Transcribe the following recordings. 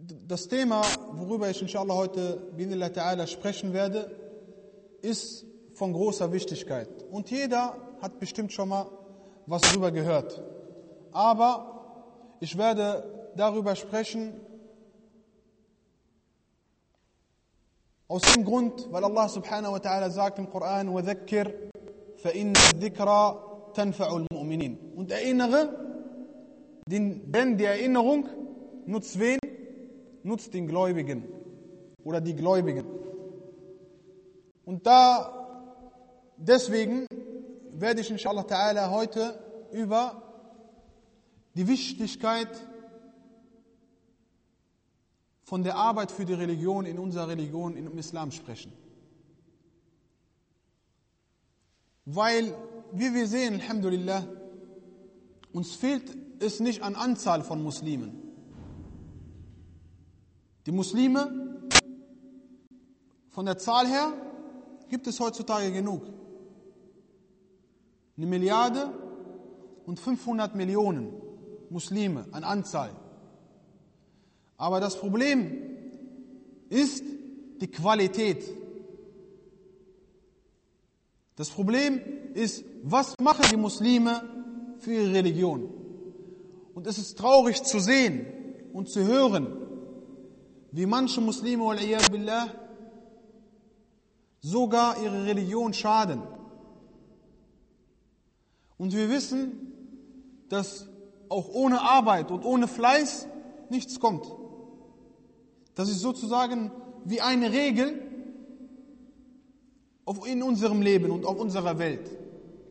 Das Thema, worüber ich inshallah heute binillah ta'ala sprechen werde, ist von großer Wichtigkeit. Und jeder hat bestimmt schon mal was darüber gehört. Aber ich werde darüber sprechen, aus dem Grund, weil Allah subhanahu wa ta'ala sagt im Koran, وَذَكِّرْ فَإِنَّ الذِّكْرَ تَنْفَعُ الْمُؤْمِنِينَ Und erinnere, denn die Erinnerung nutzt wen? Nutzt den Gläubigen oder die Gläubigen. Und da, deswegen werde ich inshallah ta'ala heute über die Wichtigkeit von der Arbeit für die Religion in unserer Religion, im Islam sprechen. Weil, wie wir sehen, Alhamdulillah, uns fehlt es nicht an Anzahl von Muslimen. Die Muslime, von der Zahl her, gibt es heutzutage genug. Eine Milliarde und 500 Millionen Muslime an Anzahl. Aber das Problem ist die Qualität. Das Problem ist, was machen die Muslime für ihre Religion? Und es ist traurig zu sehen und zu hören, wie manche Muslime, billah, sogar ihre Religion schaden. Und wir wissen, dass auch ohne Arbeit und ohne Fleiß nichts kommt. Das ist sozusagen wie eine Regel in unserem Leben und auf unserer Welt.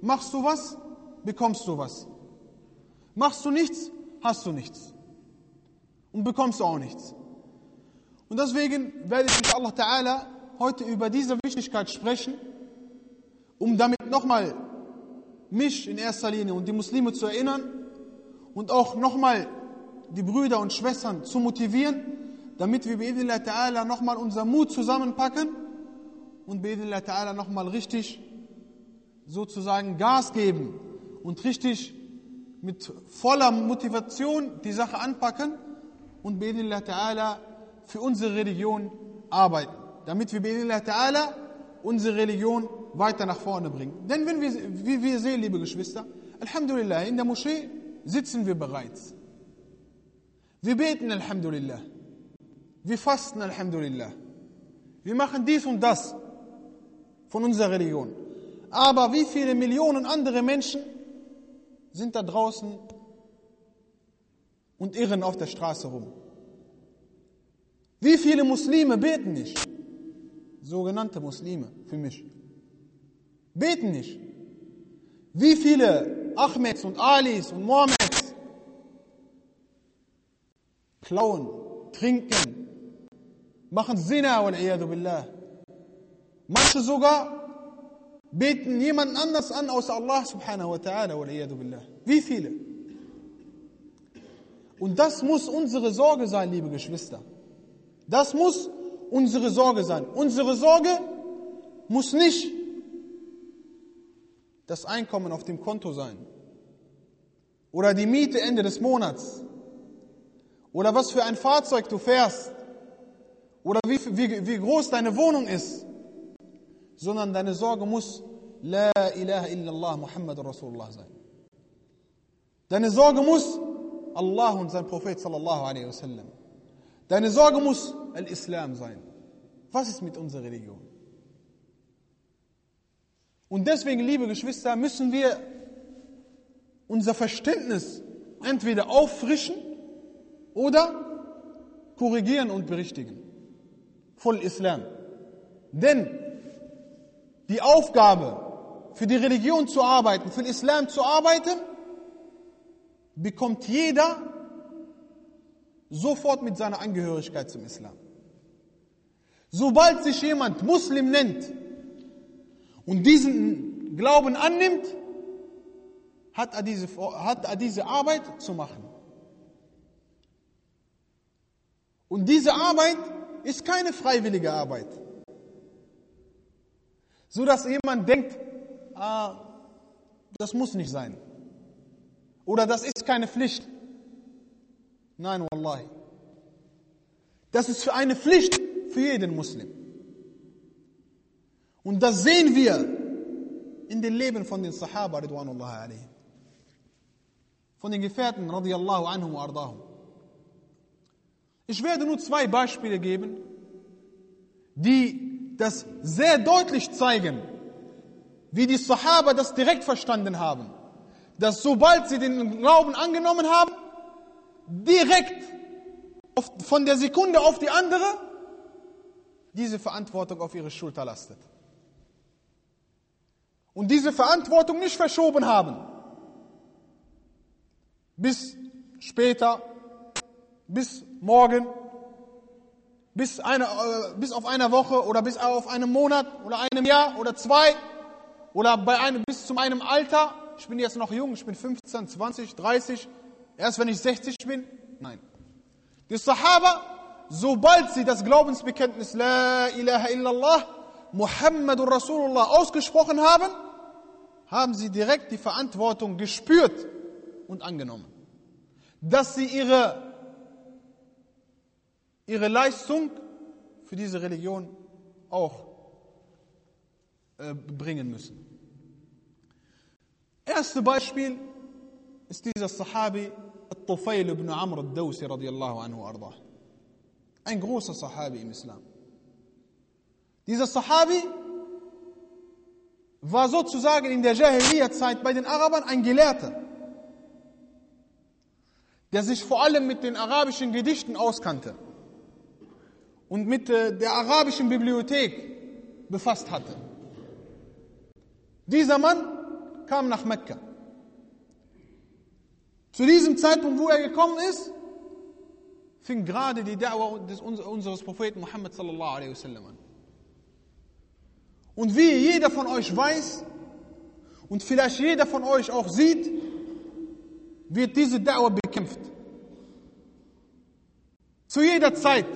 Machst du was, bekommst du was. Machst du nichts, hast du nichts. Und bekommst du auch nichts. Und deswegen werde ich mit Allah Ta'ala heute über diese Wichtigkeit sprechen, um damit nochmal mich in erster Linie und die Muslime zu erinnern und auch nochmal die Brüder und Schwestern zu motivieren, damit wir bi'idhnillah ta'ala nochmal unser Mut zusammenpacken und bi'idhnillah ta'ala nochmal richtig sozusagen Gas geben und richtig mit voller Motivation die Sache anpacken und bi'idhnillah ta'ala für unsere Religion arbeiten, damit wir ta'ala unsere Religion weiter nach vorne bringen. Denn wenn wir, wie wir sehen, liebe Geschwister, Alhamdulillah, in der Moschee sitzen wir bereits. Wir beten Alhamdulillah. Wir fasten Alhamdulillah. Wir machen dies und das von unserer Religion. Aber wie viele Millionen andere Menschen sind da draußen und irren auf der Straße rum? Wie viele Muslime beten nicht? Sogenannte Muslime für mich. Beten nicht. Wie viele Ahmeds und Alis und Mohammeds klauen, trinken, machen Zina wal billah. Manche sogar beten jemanden anders an außer Allah subhanahu wa ta'ala wal billah. Wie viele? Und das muss unsere Sorge sein, liebe Geschwister. Das muss unsere Sorge sein. Unsere Sorge muss nicht das Einkommen auf dem Konto sein. Oder die Miete Ende des Monats. Oder was für ein Fahrzeug du fährst. Oder wie, wie, wie groß deine Wohnung ist. Sondern deine Sorge muss La ilaha illallah Muhammad Rasulullah sein. Deine Sorge muss Allah und sein Prophet sallallahu alaihi wasallam. Deine Sorge muss Al-Islam sein. Was ist mit unserer Religion? Und deswegen, liebe Geschwister, müssen wir unser Verständnis entweder auffrischen oder korrigieren und berichtigen. Voll Islam. Denn die Aufgabe, für die Religion zu arbeiten, für den Islam zu arbeiten, bekommt jeder sofort mit seiner Angehörigkeit zum Islam. Sobald sich jemand Muslim nennt, und diesen Glauben annimmt, hat er diese, hat er diese Arbeit zu machen. Und diese Arbeit ist keine freiwillige Arbeit. So dass jemand denkt, ah, das muss nicht sein. Oder das ist keine Pflicht. Nein, Wallahi. Das ist für eine Pflicht für jeden Muslim. Und das sehen wir in den Leben von den Sahaba, Ridwanullah alayhi. Von den Gefährten, radiallahu anhum wa ardahum. Ich werde nur zwei Beispiele geben, die das sehr deutlich zeigen, wie die Sahaba das direkt verstanden haben. Dass sobald sie den Glauben angenommen haben, direkt von der Sekunde auf die andere diese Verantwortung auf ihre Schulter lastet. Und diese Verantwortung nicht verschoben haben. Bis später, bis morgen, bis, eine, äh, bis auf eine Woche oder bis auf einen Monat oder einem Jahr oder zwei oder bei einem, bis zu meinem Alter. Ich bin jetzt noch jung, ich bin 15, 20, 30, erst wenn ich 60 bin. Nein. Die Sahaba, sobald sie das Glaubensbekenntnis La ilaha illallah, Muhammadur Rasulullah ausgesprochen haben, haben sie direkt die Verantwortung gespürt und angenommen. Dass sie ihre, ihre Leistung für diese Religion auch äh, bringen müssen. Erste Beispiel ist dieser Sahabi Tufail ibn Amr al-Dawsi radiallahu anhu ardah. Ein großer Sahabi im Islam. Dieser Sahabi war sozusagen in der Jahiliyyah-Zeit bei den Arabern ein Gelehrter, der sich vor allem mit den arabischen Gedichten auskannte und mit äh, der arabischen Bibliothek befasst hatte. Dieser Mann kam nach Mekka. Zu diesem Zeitpunkt, wo er gekommen ist, fing gerade die des, unseres Propheten Muhammad sallallahu alaihi wasallam an. Und wie jeder von euch weiß und vielleicht jeder von euch auch sieht, wird diese Da'wah bekämpft. Zu jeder Zeit,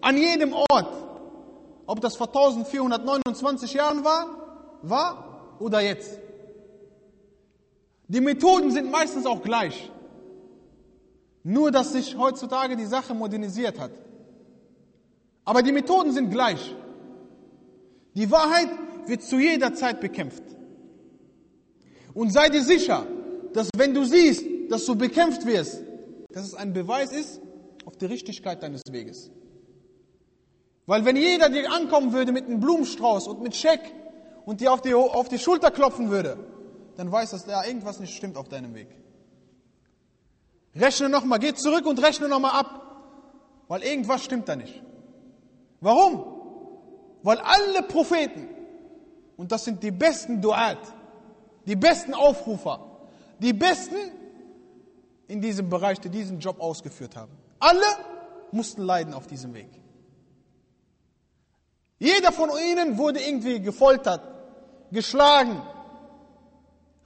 an jedem Ort, ob das vor 1429 Jahren war, war oder jetzt. Die Methoden sind meistens auch gleich. Nur, dass sich heutzutage die Sache modernisiert hat. Aber die Methoden sind gleich. Die Wahrheit wird zu jeder Zeit bekämpft. Und sei dir sicher, dass wenn du siehst, dass du bekämpft wirst, dass es ein Beweis ist auf die Richtigkeit deines Weges. Weil wenn jeder dir ankommen würde mit einem Blumenstrauß und mit Scheck und dir auf die, auf die Schulter klopfen würde, dann weißt du, dass da irgendwas nicht stimmt auf deinem Weg. Rechne nochmal, geh zurück und rechne nochmal ab, weil irgendwas stimmt da nicht. Warum? Weil alle Propheten, und das sind die besten Duat, die besten Aufrufer, die besten in diesem Bereich, die diesen Job ausgeführt haben. Alle mussten leiden auf diesem Weg. Jeder von ihnen wurde irgendwie gefoltert, geschlagen,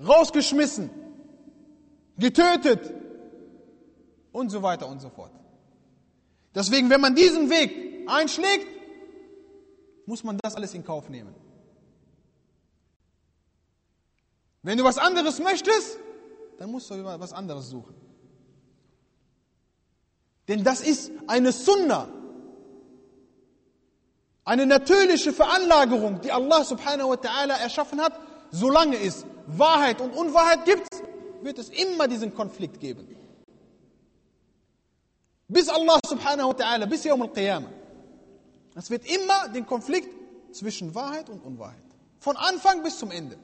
rausgeschmissen, getötet und so weiter und so fort. Deswegen, wenn man diesen Weg einschlägt, muss man das alles in Kauf nehmen. Wenn du was anderes möchtest, dann musst du was anderes suchen. Denn das ist eine Sunna, eine natürliche Veranlagerung, die Allah subhanahu wa ta'ala erschaffen hat. Solange es Wahrheit und Unwahrheit gibt, wird es immer diesen Konflikt geben. Bis Allah subhanahu wa ta'ala, bis Yawm al-Qiyamah. Es wird immer den Konflikt zwischen Wahrheit und Unwahrheit. Von Anfang bis zum Ende.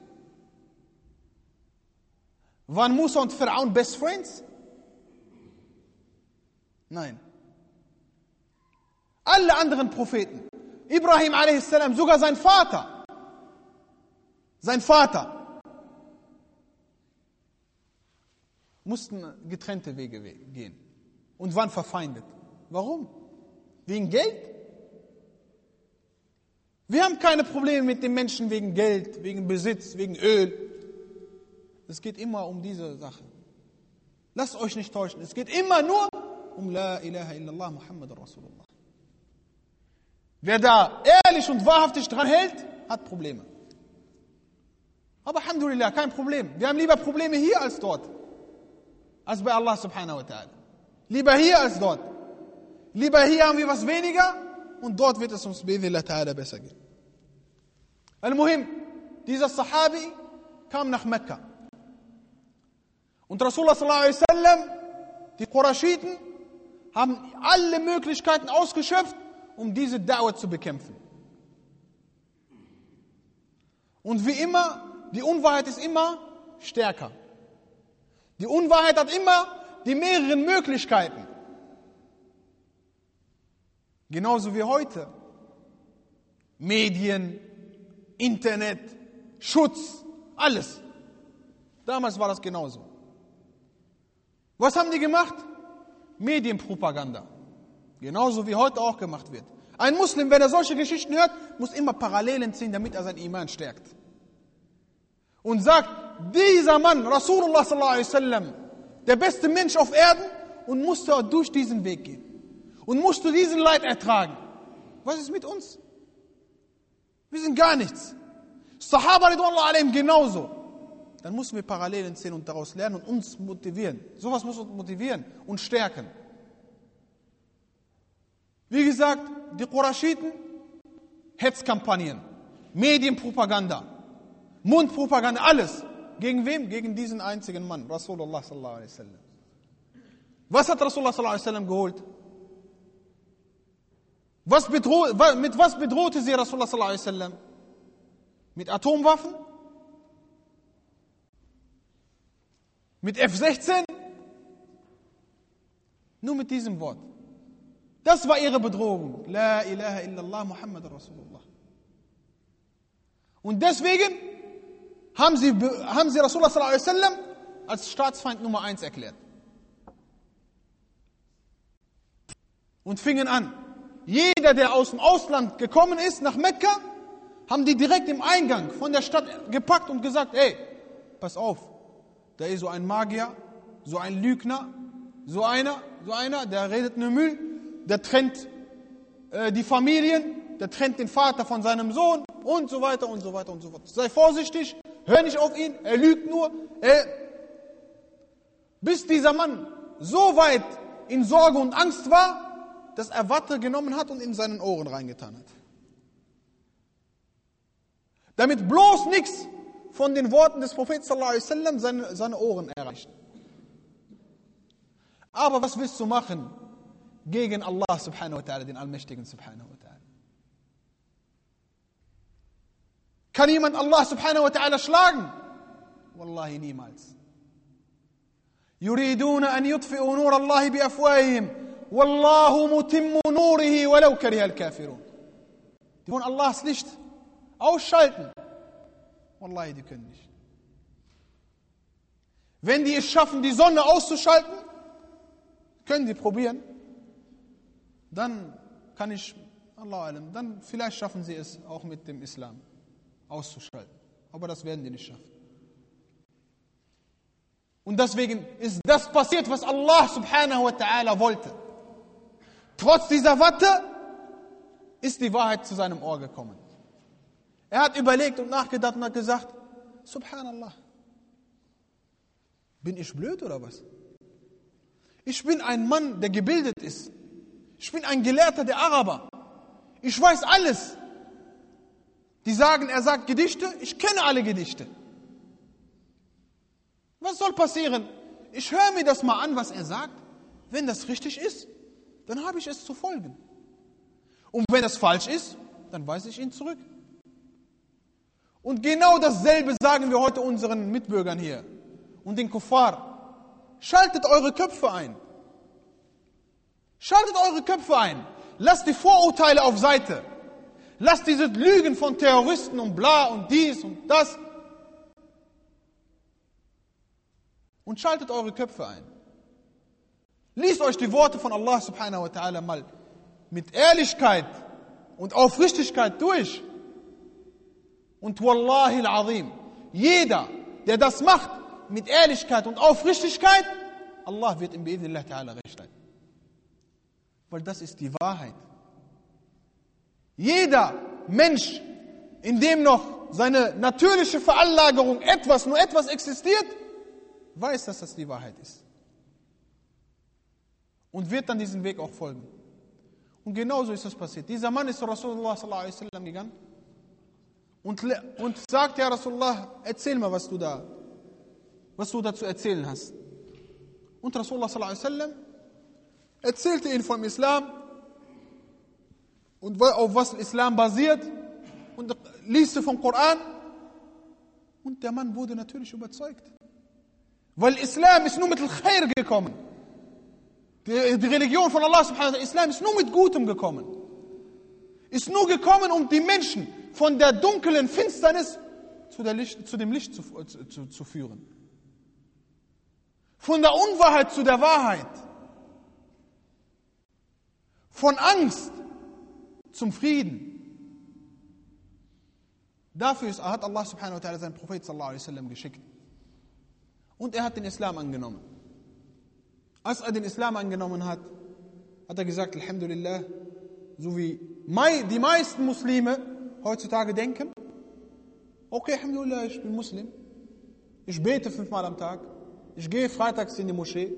Waren Musa und Pharaon Best Friends? Nein. Alle anderen Propheten, Ibrahim a.s., sogar sein Vater, sein Vater, mussten getrennte Wege gehen und waren verfeindet. Warum? Wegen Geld? Wir haben keine Probleme mit den Menschen wegen Geld, wegen Besitz, wegen Öl. Es geht immer um diese Sache. Lasst euch nicht täuschen. Es geht immer nur um La ilaha illallah Muhammad Rasulullah. Wer da ehrlich und wahrhaftig dran hält, hat Probleme. Aber Alhamdulillah, kein Problem. Wir haben lieber Probleme hier als dort. Als bei Allah subhanahu wa ta'ala. Lieber hier als dort. Lieber hier haben wir was weniger und dort wird es uns ta'ala besser gehen. Al-Muhim, dieser Sahabi kam nach Mekka. Und Rasulullah sallallahu alaihi wasallam, die Qurashiten, haben alle Möglichkeiten ausgeschöpft, um diese Dauer zu bekämpfen. Und wie immer, die Unwahrheit ist immer stärker. Die Unwahrheit hat immer die mehreren Möglichkeiten. Genauso wie heute. Medien, Internet, Schutz, alles. Damals war das genauso. Was haben die gemacht? Medienpropaganda. Genauso wie heute auch gemacht wird. Ein Muslim, wenn er solche Geschichten hört, muss immer Parallelen ziehen, damit er sein Iman stärkt. Und sagt, dieser Mann, Rasulullah sallallahu alaihi wasallam, der beste Mensch auf Erden und musste durch diesen Weg gehen. Und musst du diesen Leid ertragen. Was ist mit uns? Wir sind gar nichts. Sahaba alaihim genauso. Dann müssen wir Parallelen sehen und daraus lernen und uns motivieren. Sowas muss uns motivieren und stärken. Wie gesagt, die Qurashiten, Hetzkampagnen, Medienpropaganda, Mundpropaganda, alles. Gegen wem? Gegen diesen einzigen Mann, Rasulullah sallallahu alaihi wasallam. Was hat Rasulullah sallallahu alaihi wasallam geholt? Was bedroh, mit was bedrohte sie Rasulullah sallallahu alaihi wasallam? Mit Atomwaffen? Mit F-16? Nur mit diesem Wort. Das war ihre Bedrohung. La ilaha illallah Muhammad Rasulullah. Und deswegen haben sie, haben sie Rasulullah sallallahu alaihi wasallam als Staatsfeind Nummer eins erklärt. Und fingen an, jeder, der aus dem Ausland gekommen ist, nach Mekka, haben die direkt im Eingang von der Stadt gepackt und gesagt, ey, pass auf, da ist so ein Magier, so ein Lügner, so einer, so einer, der redet nur Müll, der trennt äh, die Familien, der trennt den Vater von seinem Sohn und so weiter und so weiter und so fort. Sei vorsichtig, hör nicht auf ihn, er lügt nur. Er, bis dieser Mann so weit in Sorge und Angst war, dass er Watte genommen hat und in seinen Ohren reingetan hat. Damit bloß nichts von den Worten des Propheten sallallahu alaihi seine, seine Ohren erreicht. Aber was willst du machen gegen Allah subhanahu wa ta'ala, den Allmächtigen subhanahu wa ta'ala? Kann jemand Allah subhanahu wa ta'ala schlagen? Wallahi niemals. يريدون أن يطفئوا نور الله بأفواههم Wallahu mutimmu nurihi walau karihal kafirun. Die wollen Allahs Licht ausschalten. Wallahi, die können nicht. Wenn die es schaffen, die Sonne auszuschalten, können die probieren, dann kann ich, Allah alam, dann vielleicht schaffen sie es auch mit dem Islam auszuschalten. Aber das werden die nicht schaffen. Und deswegen ist das passiert, was Allah subhanahu wa ta'ala wollte. Trotz dieser Watte ist die Wahrheit zu seinem Ohr gekommen. Er hat überlegt und nachgedacht und hat gesagt, Subhanallah, bin ich blöd oder was? Ich bin ein Mann, der gebildet ist. Ich bin ein Gelehrter der Araber. Ich weiß alles. Die sagen, er sagt Gedichte, ich kenne alle Gedichte. Was soll passieren? Ich höre mir das mal an, was er sagt. Wenn das richtig ist, dann habe ich es zu folgen. Und wenn es falsch ist, dann weise ich ihn zurück. Und genau dasselbe sagen wir heute unseren Mitbürgern hier und den Kuffar. Schaltet eure Köpfe ein. Schaltet eure Köpfe ein. Lasst die Vorurteile auf Seite. Lasst diese Lügen von Terroristen und bla und dies und das. Und schaltet eure Köpfe ein. Liest euch die Worte von Allah subhanahu wa ta'ala mal mit Ehrlichkeit und Aufrichtigkeit durch. Und Wallahi al-Azim, jeder, der das macht mit Ehrlichkeit und Aufrichtigkeit, Allah wird ihm bi'idhnillah ta'ala recht leiten. Weil das ist die Wahrheit. Jeder Mensch, in dem noch seine natürliche Veranlagerung etwas, nur etwas existiert, weiß, dass das die Wahrheit ist und wird dann diesen Weg auch folgen. Und genauso ist es passiert. Dieser Mann ist zu Rasulullah wasallam gegangen und, und sagt, ja Rasulullah, erzähl mal, was du da, was du da zu erzählen hast. Und Rasulullah wasallam erzählte ihn vom Islam und auf was Islam basiert und liest vom Koran. Und der Mann wurde natürlich überzeugt. Weil Islam ist nur mit Al-Khair gekommen. Die, die Religion von Allah subhanahu wa ta'ala, Islam ist nur mit Gutem gekommen. Ist nur gekommen, um die Menschen von der dunklen Finsternis zu, Licht, zu dem Licht zu, zu, zu führen. Von der Unwahrheit zu der Wahrheit. Von Angst zum Frieden. Dafür hat Allah subhanahu wa ta'ala seinen Prophet sallallahu alaihi wasallam geschickt. Und er hat den Islam angenommen. Als er den Islam angenommen hat, hat er gesagt, Alhamdulillah, so wie die meisten Muslime heutzutage denken, okay, Alhamdulillah, ich bin Muslim, ich bete fünfmal am Tag, ich gehe freitags in die Moschee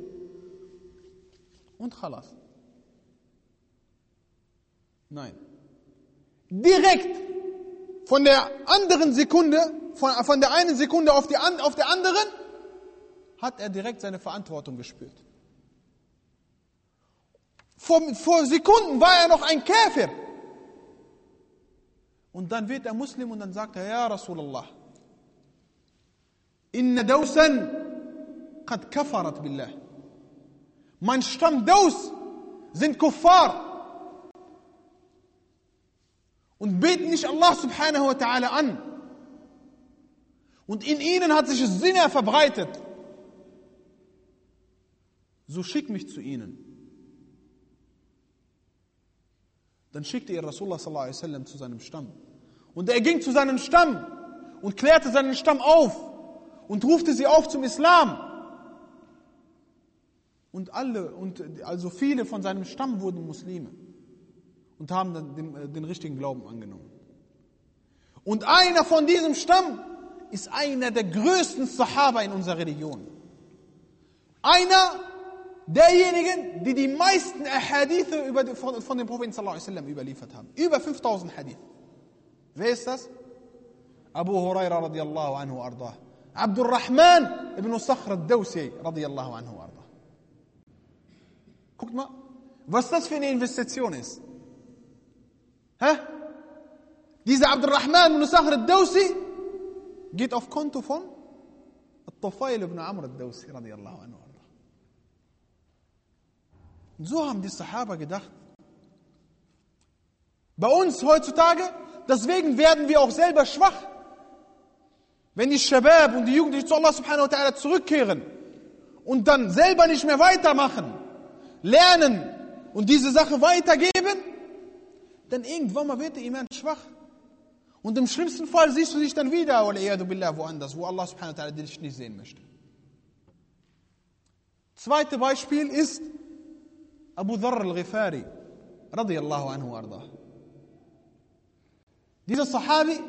und khalas. Nein. Direkt von der anderen Sekunde, von, von der einen Sekunde auf, die, auf der anderen, hat er direkt seine Verantwortung gespürt. Vor, vor Sekunden war er noch ein Käfer. Und dann wird er Muslim und dann sagt er, ja Rasulallah, inna Dausan qad kafarat billah. Mein Stamm Daus sind Kuffar und beten nicht Allah subhanahu wa ta'ala an. Und in ihnen hat sich Sinne verbreitet. So schick mich zu ihnen. Dann schickte er Rasulullah sallallahu alaihi wasallam zu seinem Stamm. Und er ging zu seinem Stamm und klärte seinen Stamm auf und rufte sie auf zum Islam. Und alle, und also viele von seinem Stamm wurden Muslime und haben dann den, äh, den richtigen Glauben angenommen. Und einer von diesem Stamm ist einer der größten Sahaba in unserer Religion. Einer derjenigen, die die meisten Hadithe über, von, von dem Propheten sallallahu alaihi wasallam überliefert haben. Über 5000 Hadith. Wer ist das? Abu Huraira radiallahu anhu ardah. Abdurrahman ibn Sakhr al-Dawsi radiallahu anhu ardah. Guckt mal, was das für eine Investition ist. Hä? Dieser Abdurrahman ibn Sakhr al-Dawsi geht auf Konto von Al-Tufail ibn Amr al-Dawsi radiallahu anhu. Und so haben die Sahaba gedacht. Bei uns heutzutage, deswegen werden wir auch selber schwach. Wenn die Shabab und die Jugendlichen zu Allah subhanahu wa ta'ala zurückkehren und dann selber nicht mehr weitermachen, lernen und diese Sache weitergeben, dann irgendwann mal wird der Iman schwach. Und im schlimmsten Fall siehst du dich dann wieder, billah, woanders, wo Allah subhanahu wa ta'ala dich nicht sehen möchte. Zweite Beispiel ist Abu Dharr al-Ghifari, radiyallahu anhu arda. Dieser Sahabi,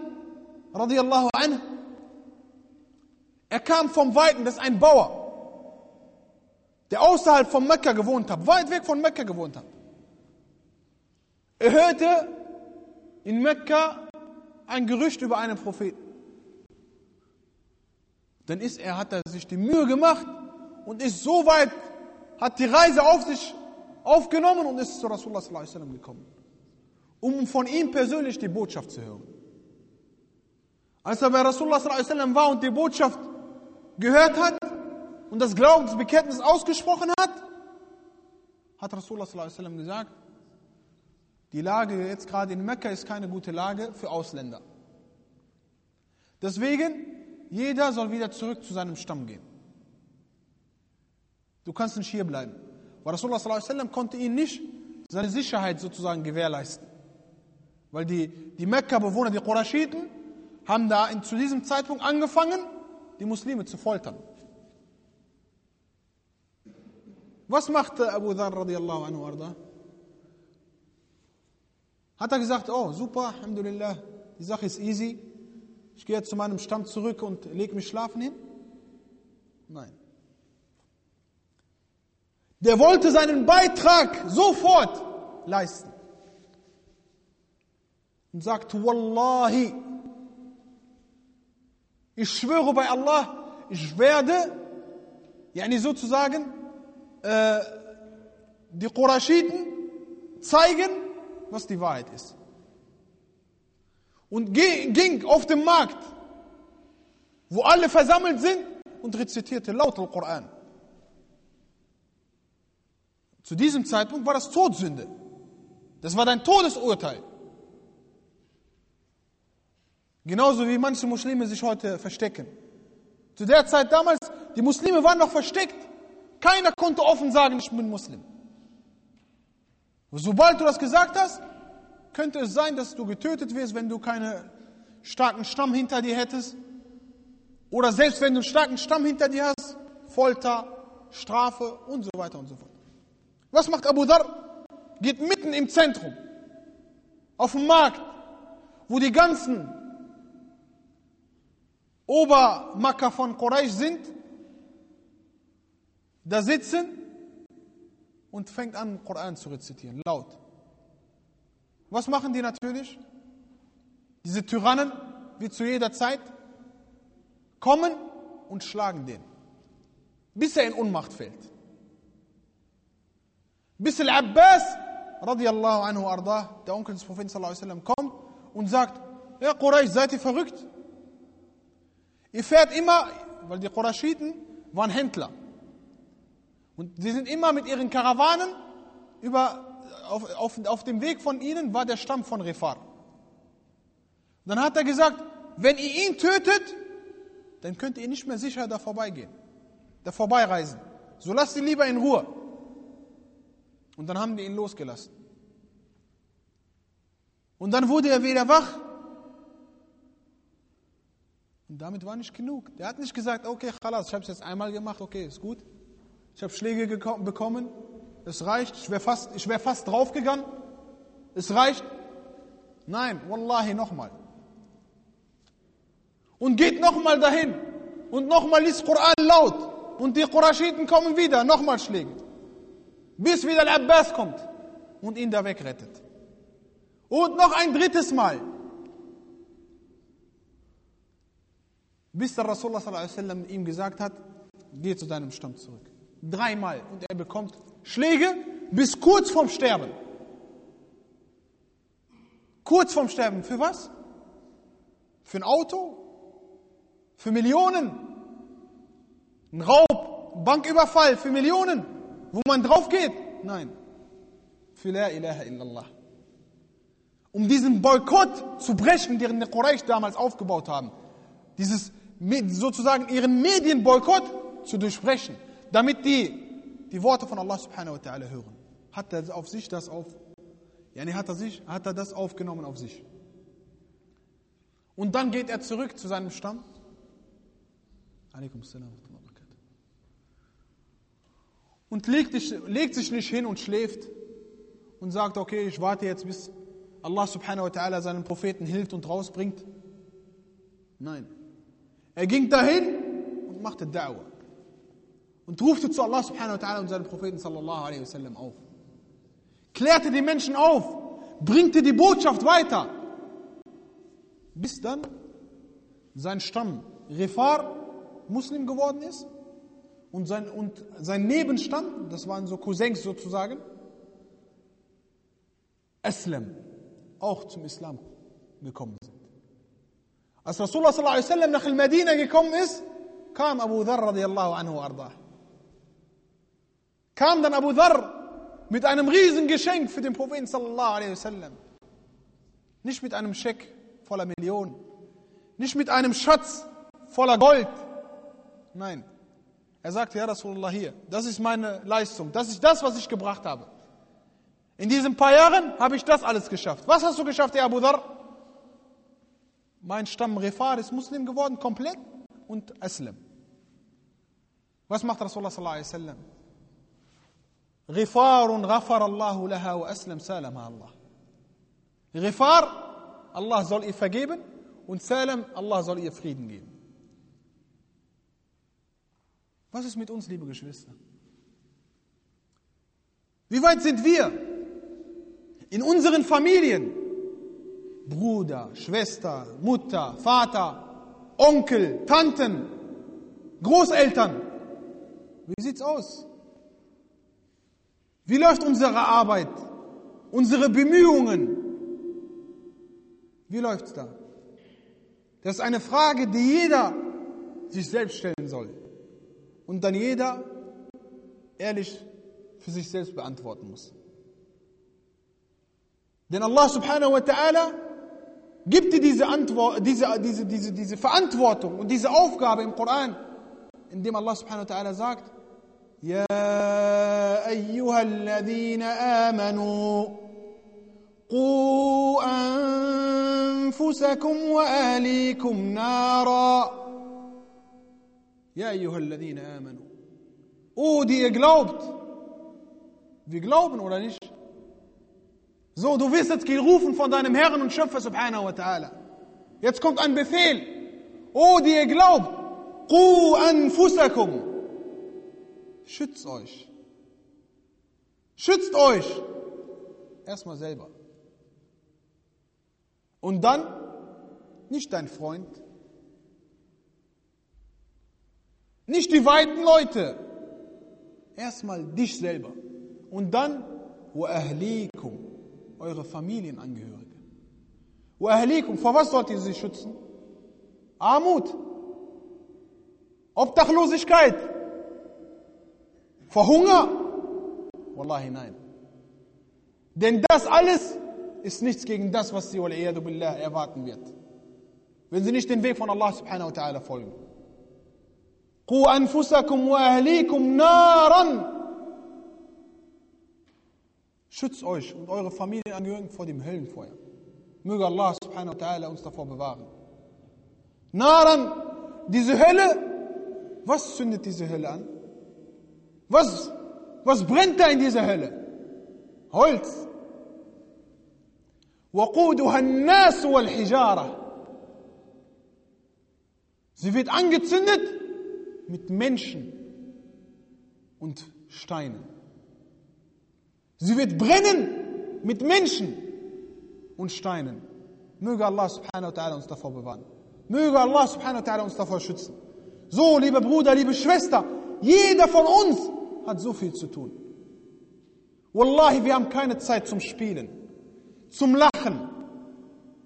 radiyallahu anhu, er kam vom Weiten, das ist ein Bauer, der außerhalb von Mekka gewohnt hat, weit weg von Mekka gewohnt hat. Er hörte in Mekka ein Gerücht über einen Propheten. Dann ist er, hat er sich die Mühe gemacht und ist so weit, hat die Reise auf sich aufgenommen und ist zu Rasulullah gekommen, um von ihm persönlich die Botschaft zu hören. Als er bei Rasulullah war und die Botschaft gehört hat und das Glaubensbekenntnis ausgesprochen hat, hat Rasulullah gesagt, die Lage jetzt gerade in Mekka ist keine gute Lage für Ausländer. Deswegen, jeder soll wieder zurück zu seinem Stamm gehen. Du kannst nicht hier bleiben. Weil Rasulullah konnte ihn nicht seine Sicherheit sozusagen gewährleisten. Weil die, die Mekka-Bewohner, die Qurashiten, haben da in, zu diesem Zeitpunkt angefangen, die Muslime zu foltern. Was machte Abu Dhar radiallahu anhu arda? Hat er gesagt, oh super, Alhamdulillah, die Sache ist easy, ich gehe jetzt zu meinem Stamm zurück und lege mich schlafen hin? Nein. Der wollte seinen Beitrag sofort leisten. und sagt, Wallahi, ich schwöre bei Allah, ich werde, yani sozusagen, äh, die Qurashiten zeigen, was die Wahrheit ist. Und ging auf den Markt, wo alle versammelt sind und rezitierte laut Al-Quran. Zu diesem Zeitpunkt war das Todsünde. Das war dein Todesurteil. Genauso wie manche Muslime sich heute verstecken. Zu der Zeit damals, die Muslime waren noch versteckt. Keiner konnte offen sagen, ich bin Muslim. Sobald du das gesagt hast, könnte es sein, dass du getötet wirst, wenn du keinen starken Stamm hinter dir hättest. Oder selbst wenn du einen starken Stamm hinter dir hast, Folter, Strafe und so weiter und so fort. Was macht Abu Dhar? Geht mitten im Zentrum, auf dem Markt, wo die ganzen Obermacker von Quraysh sind, da sitzen und fängt an, Koran zu rezitieren, laut. Was machen die natürlich? Diese Tyrannen, wie zu jeder Zeit, kommen und schlagen den, bis er in Unmacht fällt. Bis Al-Abbas, radiallahu anhu ardah, der Onkel des Propheten sallallahu alaihi kommt und sagt, ja Quraysh, seid ihr verrückt? Ihr fährt immer, weil die Qurashiten waren Händler. Und sie sind immer mit ihren Karawanen über, auf, auf, auf dem Weg von ihnen war der Stamm von Refar. Dann hat er gesagt, wenn ihr ihn tötet, dann könnt ihr nicht mehr sicher da vorbeigehen, da vorbeireisen. So lasst ihn lieber in Ruhe. Und dann haben die ihn losgelassen. Und dann wurde er wieder wach und damit war nicht genug. Der hat nicht gesagt, okay, Khalas, ich habe es jetzt einmal gemacht, okay, ist gut. Ich habe Schläge bekommen, es reicht. Ich wäre fast, wär fast draufgegangen, es reicht. Nein, Wallahi, nochmal. Und geht nochmal dahin. Und nochmal liest Koran laut. Und die Qurashiten kommen wieder, nochmal Schläge. Bis wieder Al-Abbas kommt und ihn da wegrettet. Und noch ein drittes Mal. bis der Rasulullah ihm gesagt hat, geh zu deinem Stamm zurück. Dreimal. Und er bekommt Schläge bis kurz vorm Sterben. Kurz vorm Sterben. Für was? Für ein Auto? Für Millionen? Ein Raub? Banküberfall? Für Millionen? Wo man drauf geht? Nein. Für La ilaha illallah. Um diesen Boykott zu brechen, den die Quraysh damals aufgebaut haben. Dieses sozusagen ihren Medienboykott zu durchbrechen, damit die die Worte von Allah subhanahu wa ta'ala hören. Hat er auf sich das auf, yani hat er sich, hat er das aufgenommen auf sich. Und dann geht er zurück zu seinem Stamm. Und legt, legt sich nicht hin und schläft und sagt, okay, ich warte jetzt, bis Allah subhanahu wa ta'ala seinen Propheten hilft und rausbringt. Nein. Er ging dahin und machte Da'wah. Und rufte zu Allah subhanahu wa ta'ala und seinem Propheten sallallahu alaihi wasallam auf. Klärte die Menschen auf, bringte die Botschaft weiter. Bis dann sein Stamm Rifar Muslim geworden ist und sein, und sein Nebenstamm, das waren so Cousins sozusagen, Aslam, auch zum Islam gekommen sind. Als Rasulullah sallallahu alaihi wasallam nach Medina gekommen ist, kam Abu Dharr radiallahu anhu ardah. Kam dann Abu Dharr mit einem riesen Geschenk für den Propheten sallallahu alaihi wasallam. Nicht mit einem Scheck voller Millionen, nicht mit einem Schatz voller Gold. Nein. Er sagte, ja Rasulullah hier, das ist meine Leistung, das ist das, was ich gebracht habe. In diesen paar Jahren habe ich das alles geschafft. Was hast du geschafft, der Abu Dharr? Mein Stamm Rifar ist Muslim geworden, komplett und Aslam. Was macht Rasulullah sallallahu alaihi wasallam? Ghafar Allahu laha wa aslam salama Allah. Rifar, Allah soll ihr vergeben und Salam, Allah soll ihr Frieden geben. Was ist mit uns, liebe Geschwister? Wie weit sind wir in unseren Familien Bruder, Schwester, Mutter, Vater, Onkel, Tanten, Großeltern. Wie sieht's aus? Wie läuft unsere Arbeit? Unsere Bemühungen? Wie läuft's da? Das ist eine Frage, die jeder sich selbst stellen soll. Und dann jeder ehrlich für sich selbst beantworten muss. Denn Allah subhanahu wa ta'ala gibt dir diese, Antwort, diese, diese, diese, diese Verantwortung und diese Aufgabe im Koran, indem Allah subhanahu wa ta'ala sagt, يا أيها الذين آمنوا قوا أنفسكم وأهليكم نارا يا أيها الذين آمنوا Oh, die ihr glaubt. Wir glauben oder nicht? So, du wirst jetzt gerufen von deinem Herrn und Schöpfer subhanahu wa ta'ala. Jetzt kommt ein Befehl. Oh, die ihr glaubt. Qu anfusakum. Schützt euch. Schützt euch. Erstmal selber. Und dann nicht dein Freund. Nicht die weiten Leute. Erstmal dich selber. Und dann ahlikum, eure Familienangehörige. Ahlikum, vor was sollt ihr sie schützen? Armut. Obdachlosigkeit. Vor Hunger? Wallahi nein. Denn das alles ist nichts gegen das, was sie billah, erwarten wird. Wenn sie nicht den Weg von Allah subhanahu wa ta'ala folgen. قوا أنفسكم وأهليكم نارا Schützt euch und eure Familienangehörigen vor dem Höllenfeuer. Möge Allah subhanahu wa ta'ala uns davor bewahren. Naran, diese Hölle, was zündet diese Hölle an? Was, was brennt da in dieser Hölle? Holz. وقودها الناس والحجارة. Sie wird angezündet mit Menschen und Steinen. Sie wird brennen mit Menschen und Steinen. Möge Allah subhanahu wa ta'ala uns davor bewahren. Möge Allah subhanahu wa ta'ala uns davor schützen. So, lieber Bruder, liebe Schwester, jeder von uns hat so viel zu tun. Wallahi, wir haben keine Zeit zum Spielen, zum Lachen.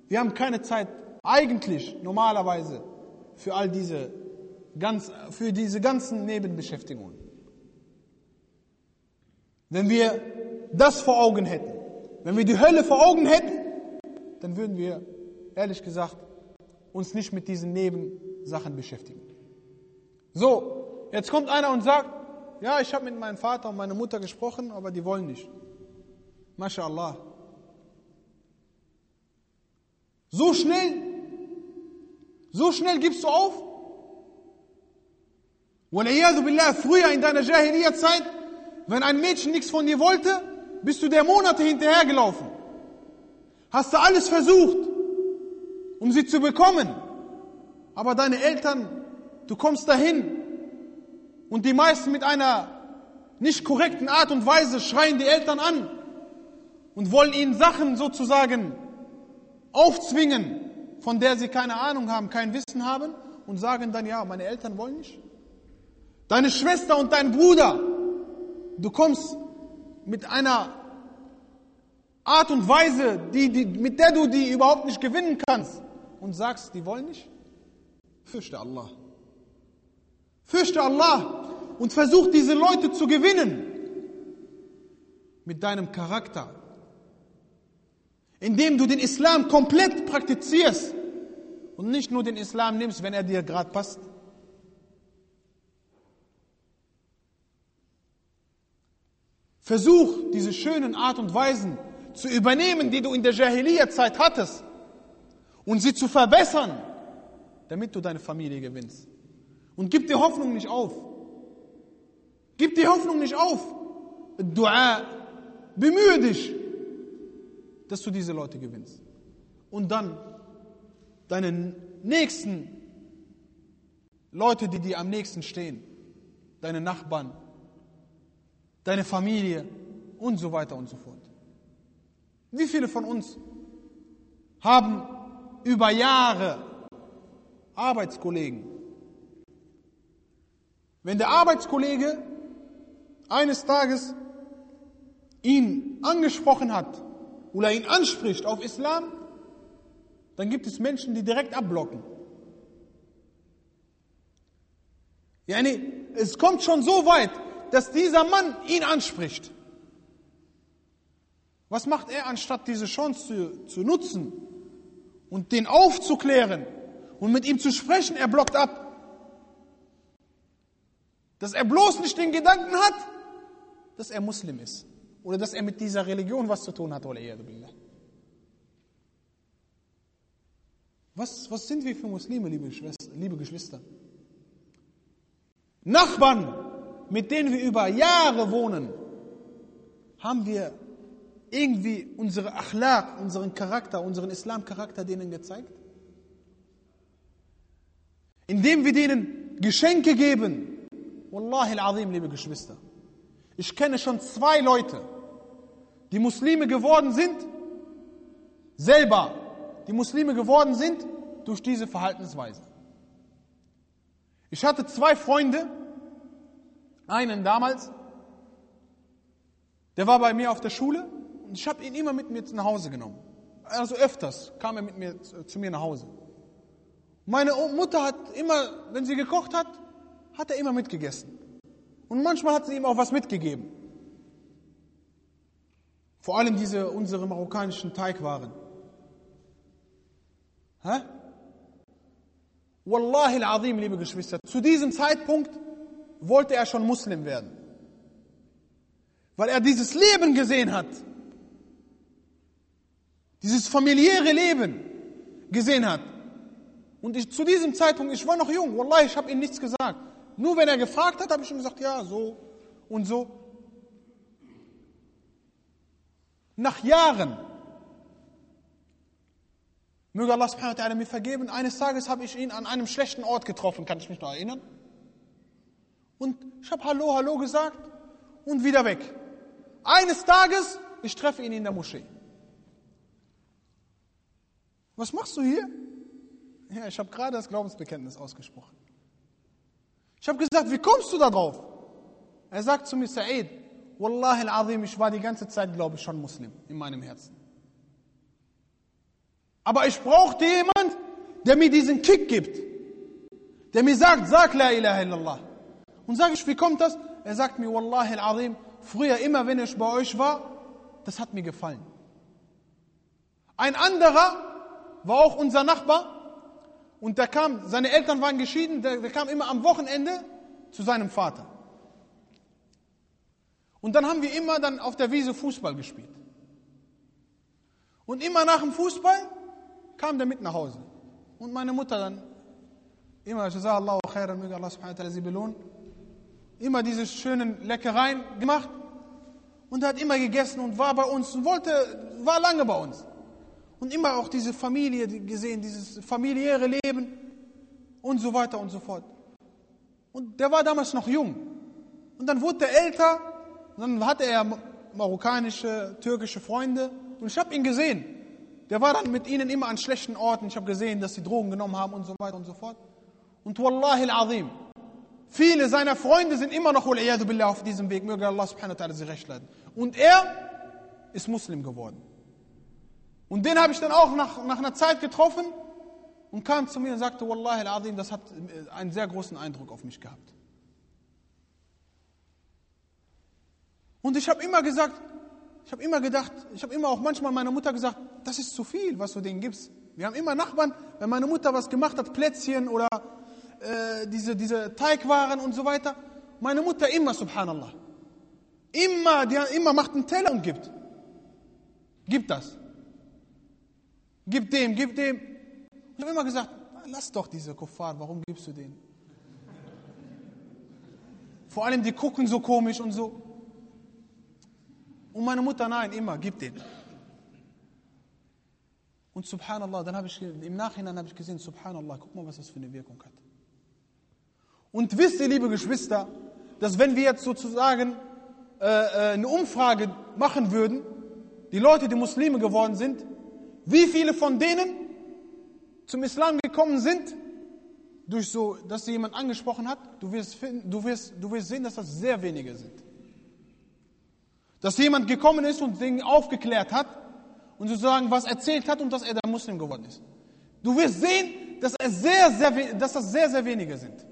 Wir haben keine Zeit eigentlich normalerweise für all diese ganz, für diese ganzen Nebenbeschäftigungen. Wenn wir das vor Augen hätten, wenn wir die Hölle vor Augen hätten, dann würden wir, ehrlich gesagt, uns nicht mit diesen Nebensachen beschäftigen. So, jetzt kommt einer und sagt, ja, ich habe mit meinem Vater und meiner Mutter gesprochen, aber die wollen nicht. MashaAllah. So schnell, so schnell gibst du auf? billah, früher in deiner Jahiliyyah-Zeit, wenn ein Mädchen nichts von dir wollte, bist du der Monate hinterhergelaufen. Hast du alles versucht, um sie zu bekommen. Aber deine Eltern, du kommst dahin und die meisten mit einer nicht korrekten Art und Weise schreien die Eltern an und wollen ihnen Sachen sozusagen aufzwingen, von der sie keine Ahnung haben, kein Wissen haben und sagen dann, ja, meine Eltern wollen nicht. Deine Schwester und dein Bruder, du kommst mit einer Art und Weise, die, die, mit der du die überhaupt nicht gewinnen kannst und sagst, die wollen nicht. Fürchte Allah. Fürchte Allah und versuch diese Leute zu gewinnen mit deinem Charakter, indem du den Islam komplett praktizierst und nicht nur den Islam nimmst, wenn er dir gerade passt. Versuch, diese schönen Art und Weisen zu übernehmen, die du in der Jahiliyyah-Zeit hattest und sie zu verbessern, damit du deine Familie gewinnst. Und gib die Hoffnung nicht auf. Gib die Hoffnung nicht auf. Dua, bemühe dich, dass du diese Leute gewinnst. Und dann deine nächsten Leute, die dir am nächsten stehen, deine Nachbarn, deine Familie und so weiter und so fort. Wie viele von uns haben über Jahre Arbeitskollegen. Wenn der Arbeitskollege eines Tages ihn angesprochen hat oder ihn anspricht auf Islam, dann gibt es Menschen, die direkt abblocken. Yani, es kommt schon so weit, dass dieser Mann ihn anspricht. Was macht er, anstatt diese Chance zu, zu nutzen und den aufzuklären und mit ihm zu sprechen? Er blockt ab. Dass er bloß nicht den Gedanken hat, dass er Muslim ist. Oder dass er mit dieser Religion was zu tun hat. Was, was sind wir für Muslime, liebe, liebe Geschwister? Nachbarn, mit denen wir über Jahre wohnen, haben wir irgendwie unsere Achlaq, unseren Charakter, unseren Islamcharakter denen gezeigt? Indem wir denen Geschenke geben. Wallahi al-Azim, liebe Geschwister. Ich kenne schon zwei Leute, die Muslime geworden sind, selber, die Muslime geworden sind durch diese Verhaltensweise. Ich hatte zwei Freunde, einen damals, der war bei mir auf der Schule und ich habe ihn immer mit mir nach Hause genommen. Also öfters kam er mit mir zu mir nach Hause. Meine Mutter hat immer, wenn sie gekocht hat, hat er immer mitgegessen. Und manchmal hat sie ihm auch was mitgegeben. Vor allem diese unsere marokkanischen Teigwaren. Hä? Wallahi al-Azim, liebe Geschwister, zu diesem Zeitpunkt wollte er schon Muslim werden. Weil er dieses Leben gesehen hat. Dieses familiäre Leben gesehen hat. Und ich, zu diesem Zeitpunkt, ich war noch jung, Wallahi, ich habe ihm nichts gesagt. Nur wenn er gefragt hat, habe ich ihm gesagt, ja, so und so. Nach Jahren Möge Allah subhanahu wa ta'ala mir vergeben. Eines Tages habe ich ihn an einem schlechten Ort getroffen, kann ich mich noch erinnern. Und ich habe Hallo, Hallo gesagt und wieder weg. Eines Tages, ich treffe ihn in der Moschee. Was machst du hier? Ja, ich habe gerade das Glaubensbekenntnis ausgesprochen. Ich habe gesagt, wie kommst du da drauf? Er sagt zu mir, Sa'id, Wallahi al-Azim, ich war die ganze Zeit, glaube ich, schon Muslim in meinem Herzen. Aber ich brauchte jemand, der mir diesen Kick gibt. Der mir sagt, sag La ilaha illallah. Und sage ich, wie kommt das? Er sagt mir, Wallahi al-Azim, früher immer, wenn ich bei euch war, das hat mir gefallen. Ein anderer war auch unser Nachbar und der kam, seine Eltern waren geschieden, der, der kam immer am Wochenende zu seinem Vater. Und dann haben wir immer dann auf der Wiese Fußball gespielt. Und immer nach dem Fußball kam der mit nach Hause. Und meine Mutter dann, immer, Allahu khairan, möge Allah subhanahu wa ta'ala sie belohnen, immer diese schönen Leckereien gemacht und hat immer gegessen und war bei uns und wollte, war lange bei uns. Und immer auch diese Familie gesehen, dieses familiäre Leben und so weiter und so fort. Und der war damals noch jung. Und dann wurde er älter, dann hatte er marokkanische, türkische Freunde und ich habe ihn gesehen. Der war dann mit ihnen immer an schlechten Orten. Ich habe gesehen, dass sie Drogen genommen haben und so weiter und so fort. Und Wallahi al-Azim, viele seiner Freunde sind immer noch auf diesem Weg. Möge Allah subhanahu wa ta'ala sie recht leiten. Und er ist Muslim geworden. Und den habe ich dann auch nach, nach einer Zeit getroffen und kam zu mir und sagte, Wallahi al-Azim, das hat einen sehr großen Eindruck auf mich gehabt. Und ich habe immer gesagt, ich habe immer gedacht, ich habe immer auch manchmal meiner Mutter gesagt, das ist zu viel, was du denen gibst. Wir haben immer Nachbarn, wenn meine Mutter was gemacht hat, Plätzchen oder äh, diese, diese Teigwaren und so weiter. Meine Mutter immer, subhanallah. Immer, die immer macht einen Teller und gibt. Gib das. Gib dem, gib dem. Ich habe immer gesagt, lass doch diese Kuffar, warum gibst du denen? Vor allem, die gucken so komisch und so. Und meine Mutter, nein, immer, gib den. Und subhanallah, dann habe ich, im Nachhinein habe ich gesehen, subhanallah, guck mal, was das für eine Wirkung hat. Und wisst ihr, liebe Geschwister, dass wenn wir jetzt sozusagen äh, äh, eine Umfrage machen würden, die Leute, die Muslime geworden sind, wie viele von denen zum Islam gekommen sind, durch so, dass sie jemand angesprochen hat, du wirst, finden, du, wirst, du wirst sehen, dass das sehr wenige sind. Dass jemand gekommen ist und Dinge aufgeklärt hat und sozusagen was erzählt hat und dass er der Muslim geworden ist. Du wirst sehen, dass, er sehr, sehr, dass das sehr, sehr wenige sind.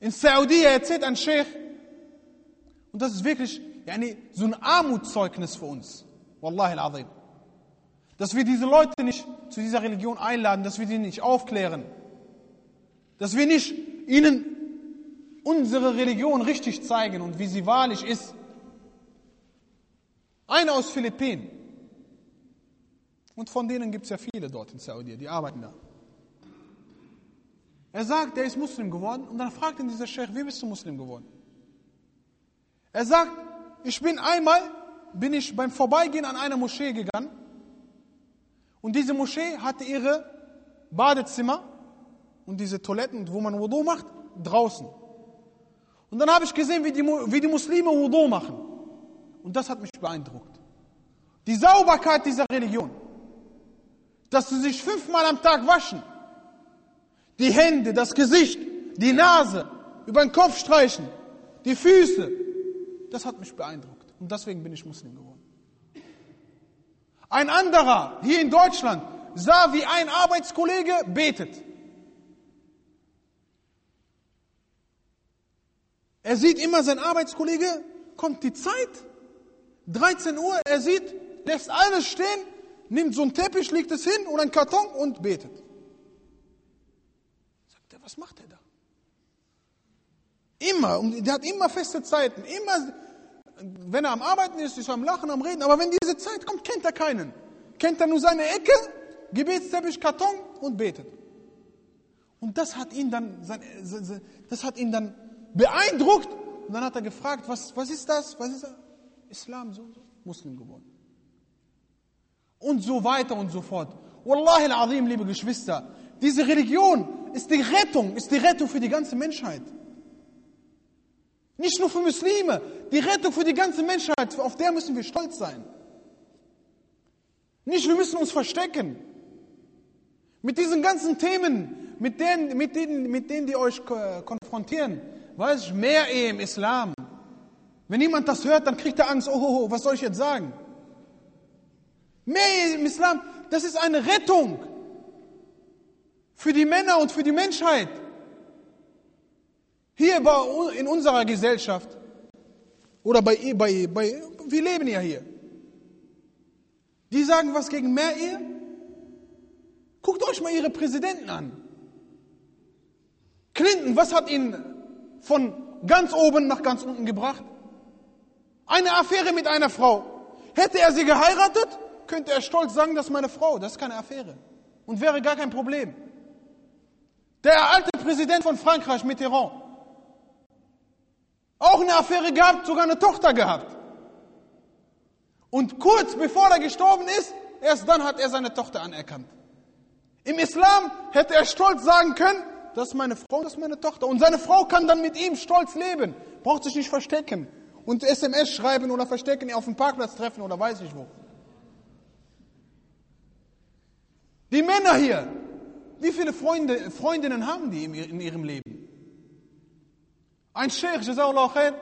In Saudi erzählt ein Sheikh, und das ist wirklich yani, so ein Armutszeugnis für uns. Wallahi al-Azim. Dass wir diese Leute nicht zu dieser Religion einladen, dass wir die nicht aufklären. Dass wir nicht ihnen unsere Religion richtig zeigen und wie sie wahrlich ist. Einer aus Philippinen. Und von denen gibt es ja viele dort in Saudi, die arbeiten da. Er sagt, er ist Muslim geworden und dann fragt ihn dieser Sheikh, wie bist du Muslim geworden? Er sagt, ich bin einmal, bin ich beim Vorbeigehen an einer Moschee gegangen und diese Moschee hatte ihre Badezimmer und diese Toiletten, wo man Wudu macht, draußen. Und dann habe ich gesehen, wie die, wie die Muslime Wudu machen. Und das hat mich beeindruckt. Die Sauberkeit dieser Religion. Dass sie sich fünfmal am Tag waschen. Die Hände, das Gesicht, die Nase, über den Kopf streichen, die Füße. Das hat mich beeindruckt. Und deswegen bin ich Muslim geworden. Ein anderer hier in Deutschland sah, wie ein Arbeitskollege betet. Er sieht immer, sein Arbeitskollege, kommt die Zeit, 13 Uhr, er sieht, lässt alles stehen, nimmt so einen Teppich, legt es hin oder einen Karton und betet. Sagt er, was macht er da? Immer, und der hat immer feste Zeiten, immer, wenn er am Arbeiten ist, ist er am Lachen, am Reden, aber wenn diese Zeit kommt, kennt er keinen. Kennt er nur seine Ecke, Gebetsteppich, Karton und betet. Und das hat ihn dann, das hat ihn dann beeindruckt. Und dann hat er gefragt, was, was ist das? Was ist das? Islam, so, so, Muslim geworden. Und so weiter und so fort. Wallahi al-Azim, liebe Geschwister, diese Religion ist die Rettung, ist die Rettung für die ganze Menschheit. Nicht nur für Muslime, die Rettung für die ganze Menschheit, auf der müssen wir stolz sein. Nicht, wir müssen uns verstecken. Mit diesen ganzen Themen, mit denen, mit denen, mit denen die euch konfrontieren, weiß ich, mehr Ehe im Islam. Wenn jemand das hört, dann kriegt er Angst, oh, oh, oh was soll ich jetzt sagen? Mehr Ehe im Islam, das ist eine Rettung für die Männer und für die Menschheit. Hier in unserer Gesellschaft oder bei, bei, bei, wir leben ja hier. Die sagen was gegen mehr Ehe? Guckt euch mal ihre Präsidenten an. Clinton, was hat ihn von ganz oben nach ganz unten gebracht? Eine Affäre mit einer Frau. Hätte er sie geheiratet, könnte er stolz sagen, das ist meine Frau, das ist keine Affäre. Und wäre gar kein Problem. Der alte Präsident von Frankreich, Mitterrand, auch eine Affäre gehabt, sogar eine Tochter gehabt. Und kurz bevor er gestorben ist, erst dann hat er seine Tochter anerkannt. Im Islam hätte er stolz sagen können, das ist meine Frau, das ist meine Tochter. Und seine Frau kann dann mit ihm stolz leben, braucht sich nicht verstecken und SMS schreiben oder verstecken, auf dem Parkplatz treffen oder weiß ich wo. Die Männer hier, wie viele Freunde, Freundinnen haben die in ihrem Leben? Ein Sheikh, khair,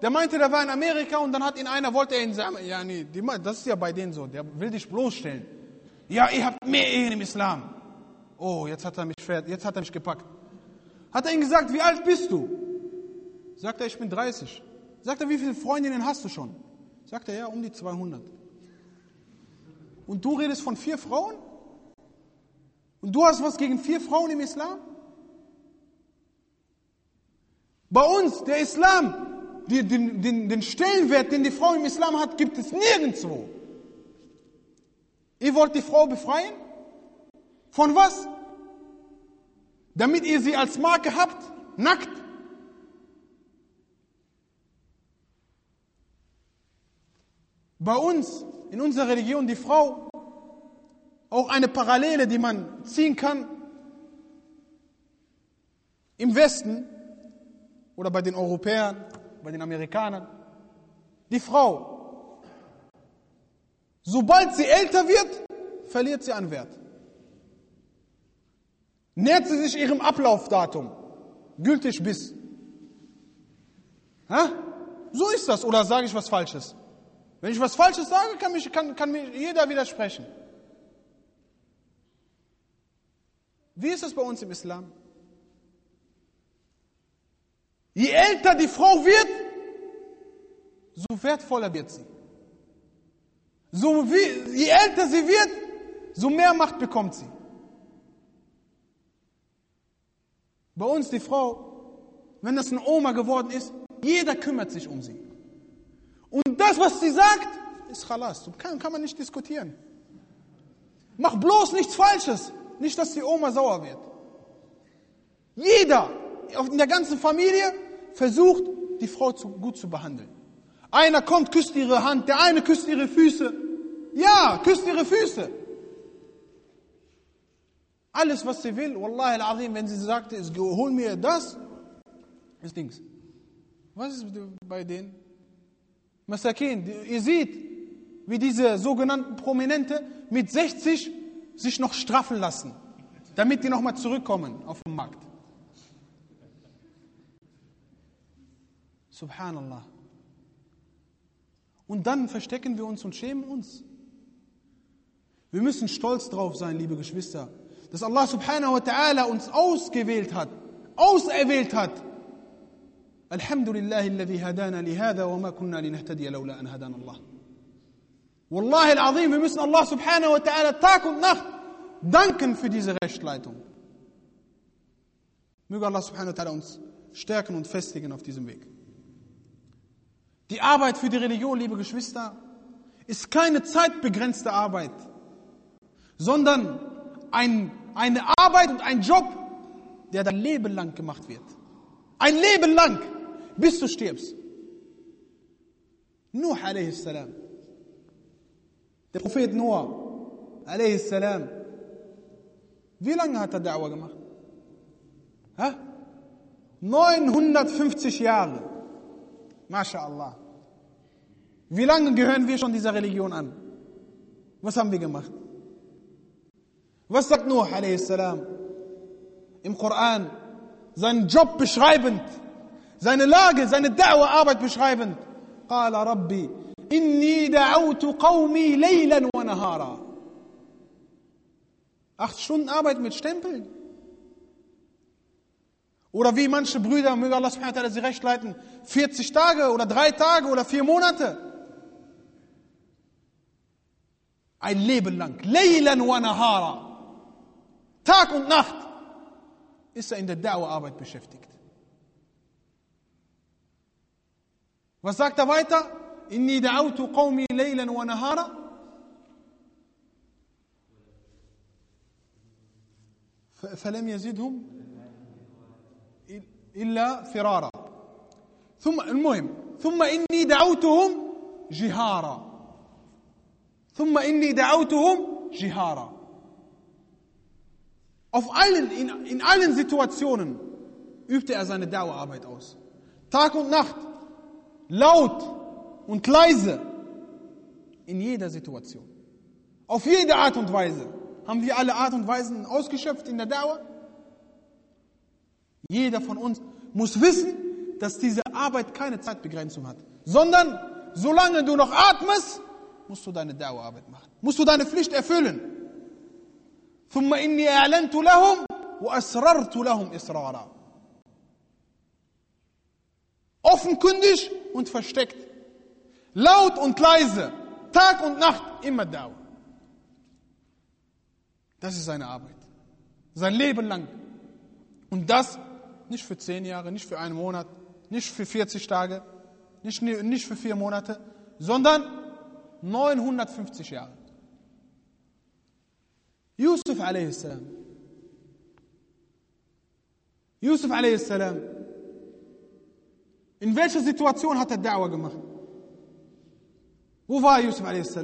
der meinte, der war in Amerika und dann hat ihn einer, wollte er ihn sagen, ja, nee, das ist ja bei denen so, der will dich bloßstellen. Ja, ihr habt mehr Ehen im Islam. Oh, jetzt hat er mich, jetzt hat er mich gepackt. Hat er ihm gesagt, wie alt bist du? Sagt er, ich bin 30. Sagt er, wie viele Freundinnen hast du schon? Sagt er, ja, um die 200. Und du redest von vier Frauen? Und du hast was gegen vier Frauen im Islam? Bei uns, der Islam, die, den, den, den Stellenwert, den die Frau im Islam hat, gibt es nirgendwo. Ihr wollt die Frau befreien? Von was? Damit ihr sie als Marke habt? Nackt? Bei uns, in unserer Religion, die Frau, auch eine Parallele, die man ziehen kann, im Westen, oder bei den Europäern, bei den Amerikanern. Die Frau, sobald sie älter wird, verliert sie an Wert. Nähert sie sich ihrem Ablaufdatum, gültig bis. Ha? So ist das. Oder sage ich was Falsches? Wenn ich was Falsches sage, kann, mich, kann, kann mir jeder widersprechen. Wie ist es bei uns im Islam? Je älter die Frau wird, so wertvoller wird sie. So wie, je älter sie wird, so mehr Macht bekommt sie. Bei uns die Frau, wenn das eine Oma geworden ist, jeder kümmert sich um sie. Und das, was sie sagt, ist Khalas. Kann, kann man nicht diskutieren. Mach bloß nichts Falsches. Nicht, dass die Oma sauer wird. Jeder in der ganzen Familie versucht, die Frau zu, gut zu behandeln. Einer kommt, küsst ihre Hand, der eine küsst ihre Füße. Ja, küsst ihre Füße. Alles, was sie will, Wallahi al-Azim, wenn sie sagt, hol mir das, ist Dings. Was ist bei denen? Masakin, ihr seht, wie diese sogenannten Prominente mit 60 sich noch straffen lassen, damit die nochmal zurückkommen auf den Markt. Subhanallah. Und dann verstecken wir uns und schämen uns. Wir müssen stolz drauf sein, liebe Geschwister, dass Allah subhanahu wa ta'ala uns ausgewählt hat, auserwählt hat. Alhamdulillah, alladhi hadana lihada wa ma kunna linahtadiya lawla an hadana Allah. Wallahi al-Azim, wir müssen Allah subhanahu wa ta'ala Tag und Nacht danken für diese Rechtleitung. Möge Allah subhanahu wa ta'ala uns stärken und festigen auf diesem Weg. Die Arbeit für die Religion, liebe Geschwister, ist keine zeitbegrenzte Arbeit, sondern ein eine Arbeit und ein Job, der dein Leben lang gemacht wird. Ein Leben lang, bis du stirbst. Nuh a.s. Der Prophet Noah a.s. Wie lange hat er Da'wah gemacht? Ha? 950 Jahre. MashaAllah. Wie lange gehören wir schon dieser Religion an? Was haben wir gemacht? Was sagt Nuh a.s. im Koran? Seinen Job beschreibend, seine Lage, seine Da'wah-Arbeit beschreibend. قال ربي إني دعوت قومي ليلا ونهارا Acht Stunden Arbeit mit Stempeln. Oder wie manche Brüder, möge Allah subhanahu wa ta'ala sie recht leiten, 40 Tage oder drei Tage oder vier Monate. Ein Leben lang. Laylan wa nahara. Tag und Nacht ist er in der Dauerarbeit beschäftigt. Was sagt er weiter? Inni da'autu qawmi laylan wa. فلم يزدهم إلا فرارا ثم المهم ثم إني دعوتهم جهارا ثم إني دعوتهم جهارا Auf allen, in, in allen Situationen übte er seine Dauerarbeit aus. Tag und Nacht, laut und leise, in jeder Situation. Auf jede Art und Weise. Haben wir alle Art und Weisen ausgeschöpft in der Dauer? Jeder von uns muss wissen, dass diese Arbeit keine Zeitbegrenzung hat, sondern solange du noch atmest, musst du deine Dauerarbeit machen. Musst du deine Pflicht erfüllen. ثم إني أعلنت لهم وأسررت لهم إسرارا offenkundig und versteckt laut und leise Tag und Nacht immer da das ist seine Arbeit sein Leben lang und das nicht für zehn Jahre, nicht für einen Monat, nicht für 40 Tage, nicht, nicht für vier Monate, sondern 950 Jahre. Yusuf a.s. Yusuf a.s. In welcher Situation hat er Da'wah gemacht? Wo war Yusuf a.s.?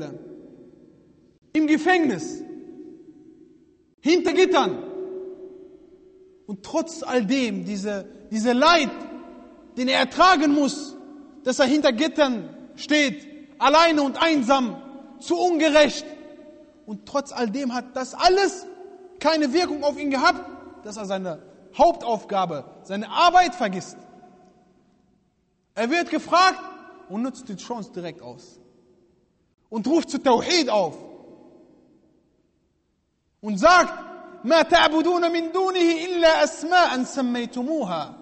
Im Gefängnis. Hinter Gittern. Und trotz all dem, diese, diese Leid, den er ertragen muss, dass er hinter Gittern steht, alleine und einsam, zu ungerecht, Und trotz all dem hat das alles keine Wirkung auf ihn gehabt, dass er seine Hauptaufgabe, seine Arbeit vergisst. Er wird gefragt und nutzt die Chance direkt aus. Und ruft zu Tawhid auf. Und sagt, ما تعبدون من دونه إلا أسماء سميتموها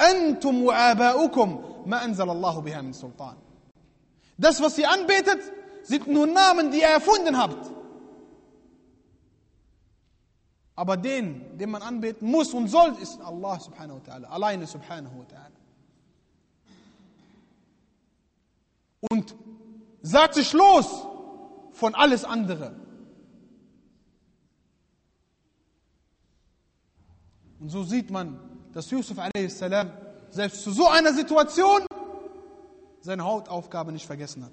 أنتم وآباؤكم ما أنزل الله بها من سلطان. das, was ihr anbetet, sind nur Namen, die ihr erfunden habt. Aber den, den man anbeten muss und soll, ist Allah subhanahu wa ta'ala, alleine subhanahu wa ta'ala. Und sagt sich los von alles andere. Und so sieht man, dass Yusuf a.s. selbst zu so einer Situation seine Hautaufgabe nicht vergessen hat.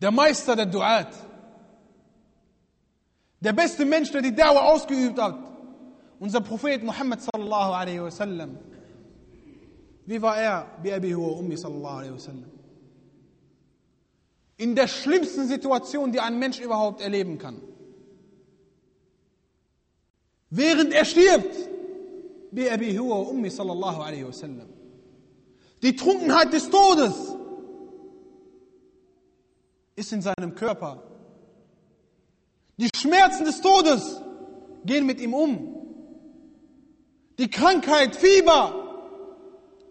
Der Meister der Duat, der beste Mensch, der die Dauer ausgeübt hat, unser Prophet Muhammad sallallahu alaihi wasallam. Wie war er? Bi Abi huwa Ummi sallallahu alaihi wasallam. In der schlimmsten Situation, die ein Mensch überhaupt erleben kann. Während er stirbt, bi Abi huwa Ummi sallallahu alaihi wasallam. Die Trunkenheit des Todes ist in seinem Körper. Die Schmerzen des Todes gehen mit ihm um. Die Krankheit, Fieber.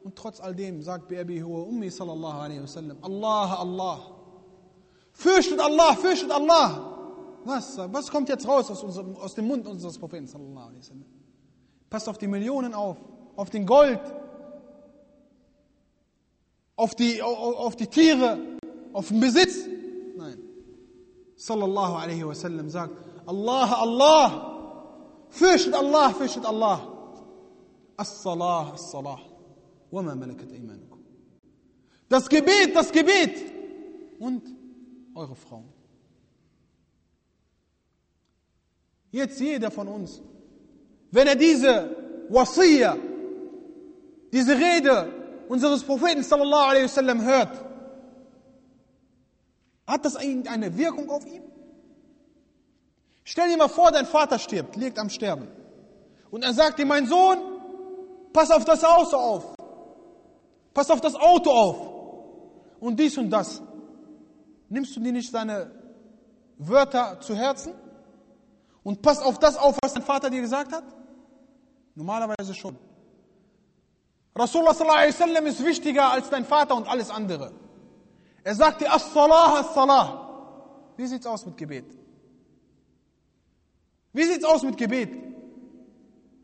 Und trotz all dem sagt Bi Huwa Ummi sallallahu alaihi wasallam, Allah, Allah. Fürchtet Allah, fürchtet Allah. Was, was kommt jetzt raus aus, unserem, aus dem Mund unseres Propheten sallallahu alaihi wasallam? Passt auf die Millionen auf, auf den Gold, auf die, auf die Tiere, auf den Besitz. Nein. Sallallahu alaihi wasallam sagt, Allah, Allah, fürchtet Allah, fürchtet Allah. As-Salah, As-Salah. Wama malakat aymanukum. Das Gebet, das Gebet. Und eure Frauen. Jetzt jeder von uns, wenn er diese Wasiyah, diese Rede unseres Propheten sallallahu alaihi wasallam hört, hat das eine Wirkung auf ihn? Stell dir mal vor, dein Vater stirbt, liegt am Sterben. Und er sagt dir, mein Sohn, pass auf das Haus auf. Pass auf das Auto auf. Und dies und das. Nimmst du dir nicht seine Wörter zu Herzen? Und pass auf das auf, was dein Vater dir gesagt hat? Normalerweise schon. Rasulullah sallallahu alaihi wasallam ist wichtiger als dein Vater und alles andere. Er sagt dir As-Salah, As-Salah. Wie sieht's aus mit Gebet? Wie sieht's aus mit Gebet?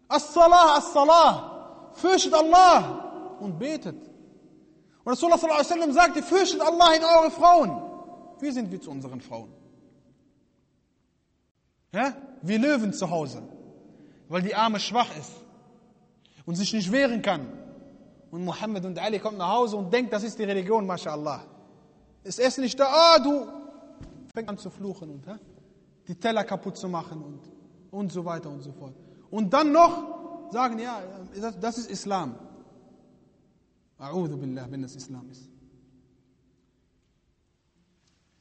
As-Salah, As-Salah. Fürchtet Allah und betet. Und Rasulullah sallallahu alaihi wasallam sagte, fürchtet Allah in eure Frauen. Wie sind wir zu unseren Frauen? Ja? Wie Löwen zu Hause. Weil die Arme schwach ist und sich nicht wehren kann. Und Muhammad und Ali kommen nach Hause und denkt, das ist die Religion, mashallah. Ist Essen nicht da? Ah, du fängt an zu fluchen und ja? die Teller kaputt zu machen und, und so weiter und so fort. Und dann noch sagen, ja, das, das ist Islam. A'udhu billah, wenn das Islam ist.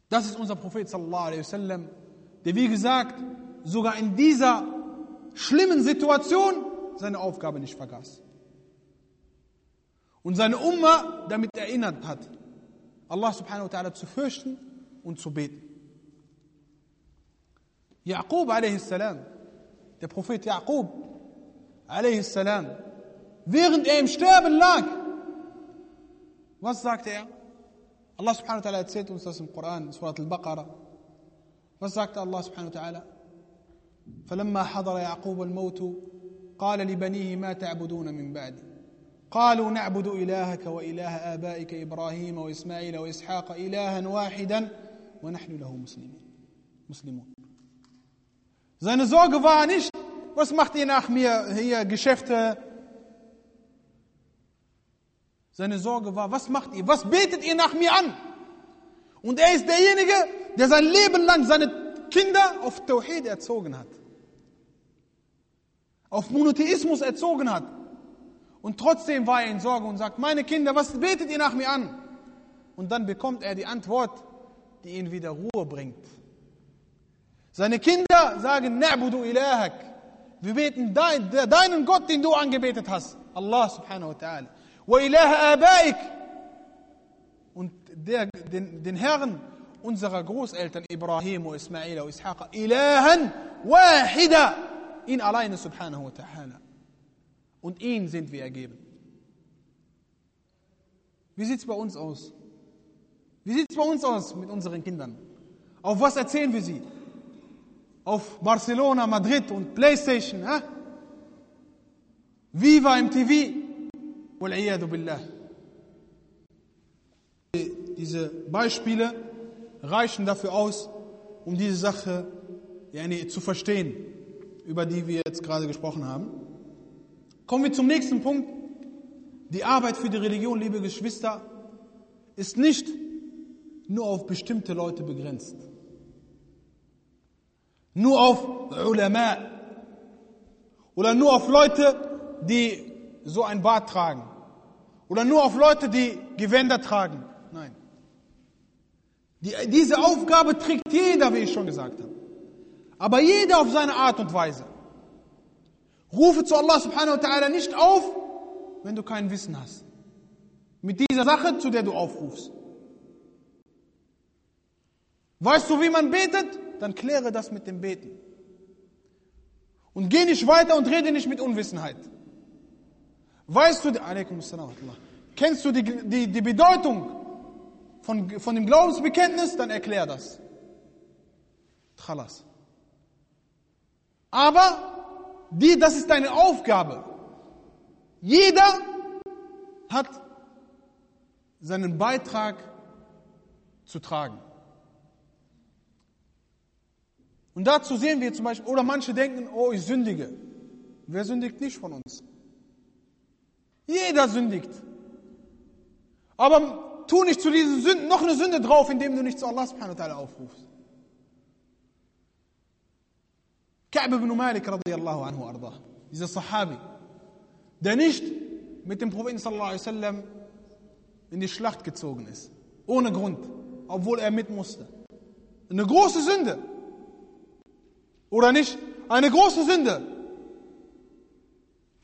Das ist unser Prophet sallallahu alaihi wasallam, der wie gesagt sogar in dieser schlimmen Situation seine Aufgabe nicht vergaß. Und seine Umma damit erinnert hat, Allah subhanahu wa ta'ala zu fürchten und zu beten. Yaqub a.s., der Prophet Yaqub a.s., während er im Sterben lag, was sagte er? Allah subhanahu wa ta'ala erzählt uns das im Koran, Surat al-Baqarah. Was sagte Allah subhanahu wa ta'ala? فلما حضر يعقوب الموت قال لبنيه ما تعبدون من بعدي قالوا نعبد إلهك وإله آبائك إبراهيم وإسماعيل وإسحاق إلها واحدا ونحن له مسلمين مسلمون Seine Sorge war nicht, was macht ihr nach mir hier Geschäfte? Seine Sorge war, was macht ihr? Was betet ihr nach mir an? Und er ist derjenige, der sein Leben lang seine Kinder auf Tawhid erzogen hat. Auf Monotheismus erzogen hat. Und trotzdem war er in Sorge und sagt, meine Kinder, was betet ihr nach mir an? Und dann bekommt er die Antwort, die ihn wieder Ruhe bringt. Seine Kinder sagen, Na'budu ilahak. Wir beten dein, deinen Gott, den du angebetet hast. Allah subhanahu wa ta'ala. Wa ilaha abaik. Und der, den, den Herrn unserer Großeltern Ibrahim Ismail und Ishaq. Ilahan wahida. Ihn alleine subhanahu wa ta'ala. Und ihn sind wir ergeben. Wie sieht es bei uns aus? Wie sieht es bei uns aus mit unseren Kindern? Auf was erzählen wir sie? Auf Barcelona, Madrid und Playstation? Hä? Viva MTV? Billah. Diese Beispiele reichen dafür aus, um diese Sache zu verstehen, über die wir jetzt gerade gesprochen haben. Kommen wir zum nächsten Punkt. Die Arbeit für die Religion, liebe Geschwister, ist nicht nur auf bestimmte Leute begrenzt. Nur auf Ulama. Oder nur auf Leute, die so ein Bart tragen. Oder nur auf Leute, die Gewänder tragen. Nein. Die, diese Aufgabe trägt jeder, wie ich schon gesagt habe. Aber jeder auf seine Art und Weise. Rufe zu Allah subhanahu wa ta'ala nicht auf, wenn du kein Wissen hast. Mit dieser Sache, zu der du aufrufst. Weißt du, wie man betet? Dann kläre das mit dem Beten. Und geh nicht weiter und rede nicht mit Unwissenheit. Weißt du, kennst du die, die, die Bedeutung von, von dem Glaubensbekenntnis? Dann erklär das. Khalas. Aber die, das ist deine Aufgabe. Jeder hat seinen Beitrag zu tragen. Und dazu sehen wir zum Beispiel, oder manche denken, oh, ich sündige. Wer sündigt nicht von uns? Jeder sündigt. Aber tu nicht zu diesen Sünden noch eine Sünde drauf, indem du nicht zu Allah aufrufst. Ka'b ibn Malik radiallahu anhu arda. Dieser Sahabi, der nicht mit dem Propheten sallallahu alaihi wasallam in die Schlacht gezogen ist. Ohne Grund. Obwohl er mit musste. Eine große Sünde. Oder nicht? Eine große Sünde.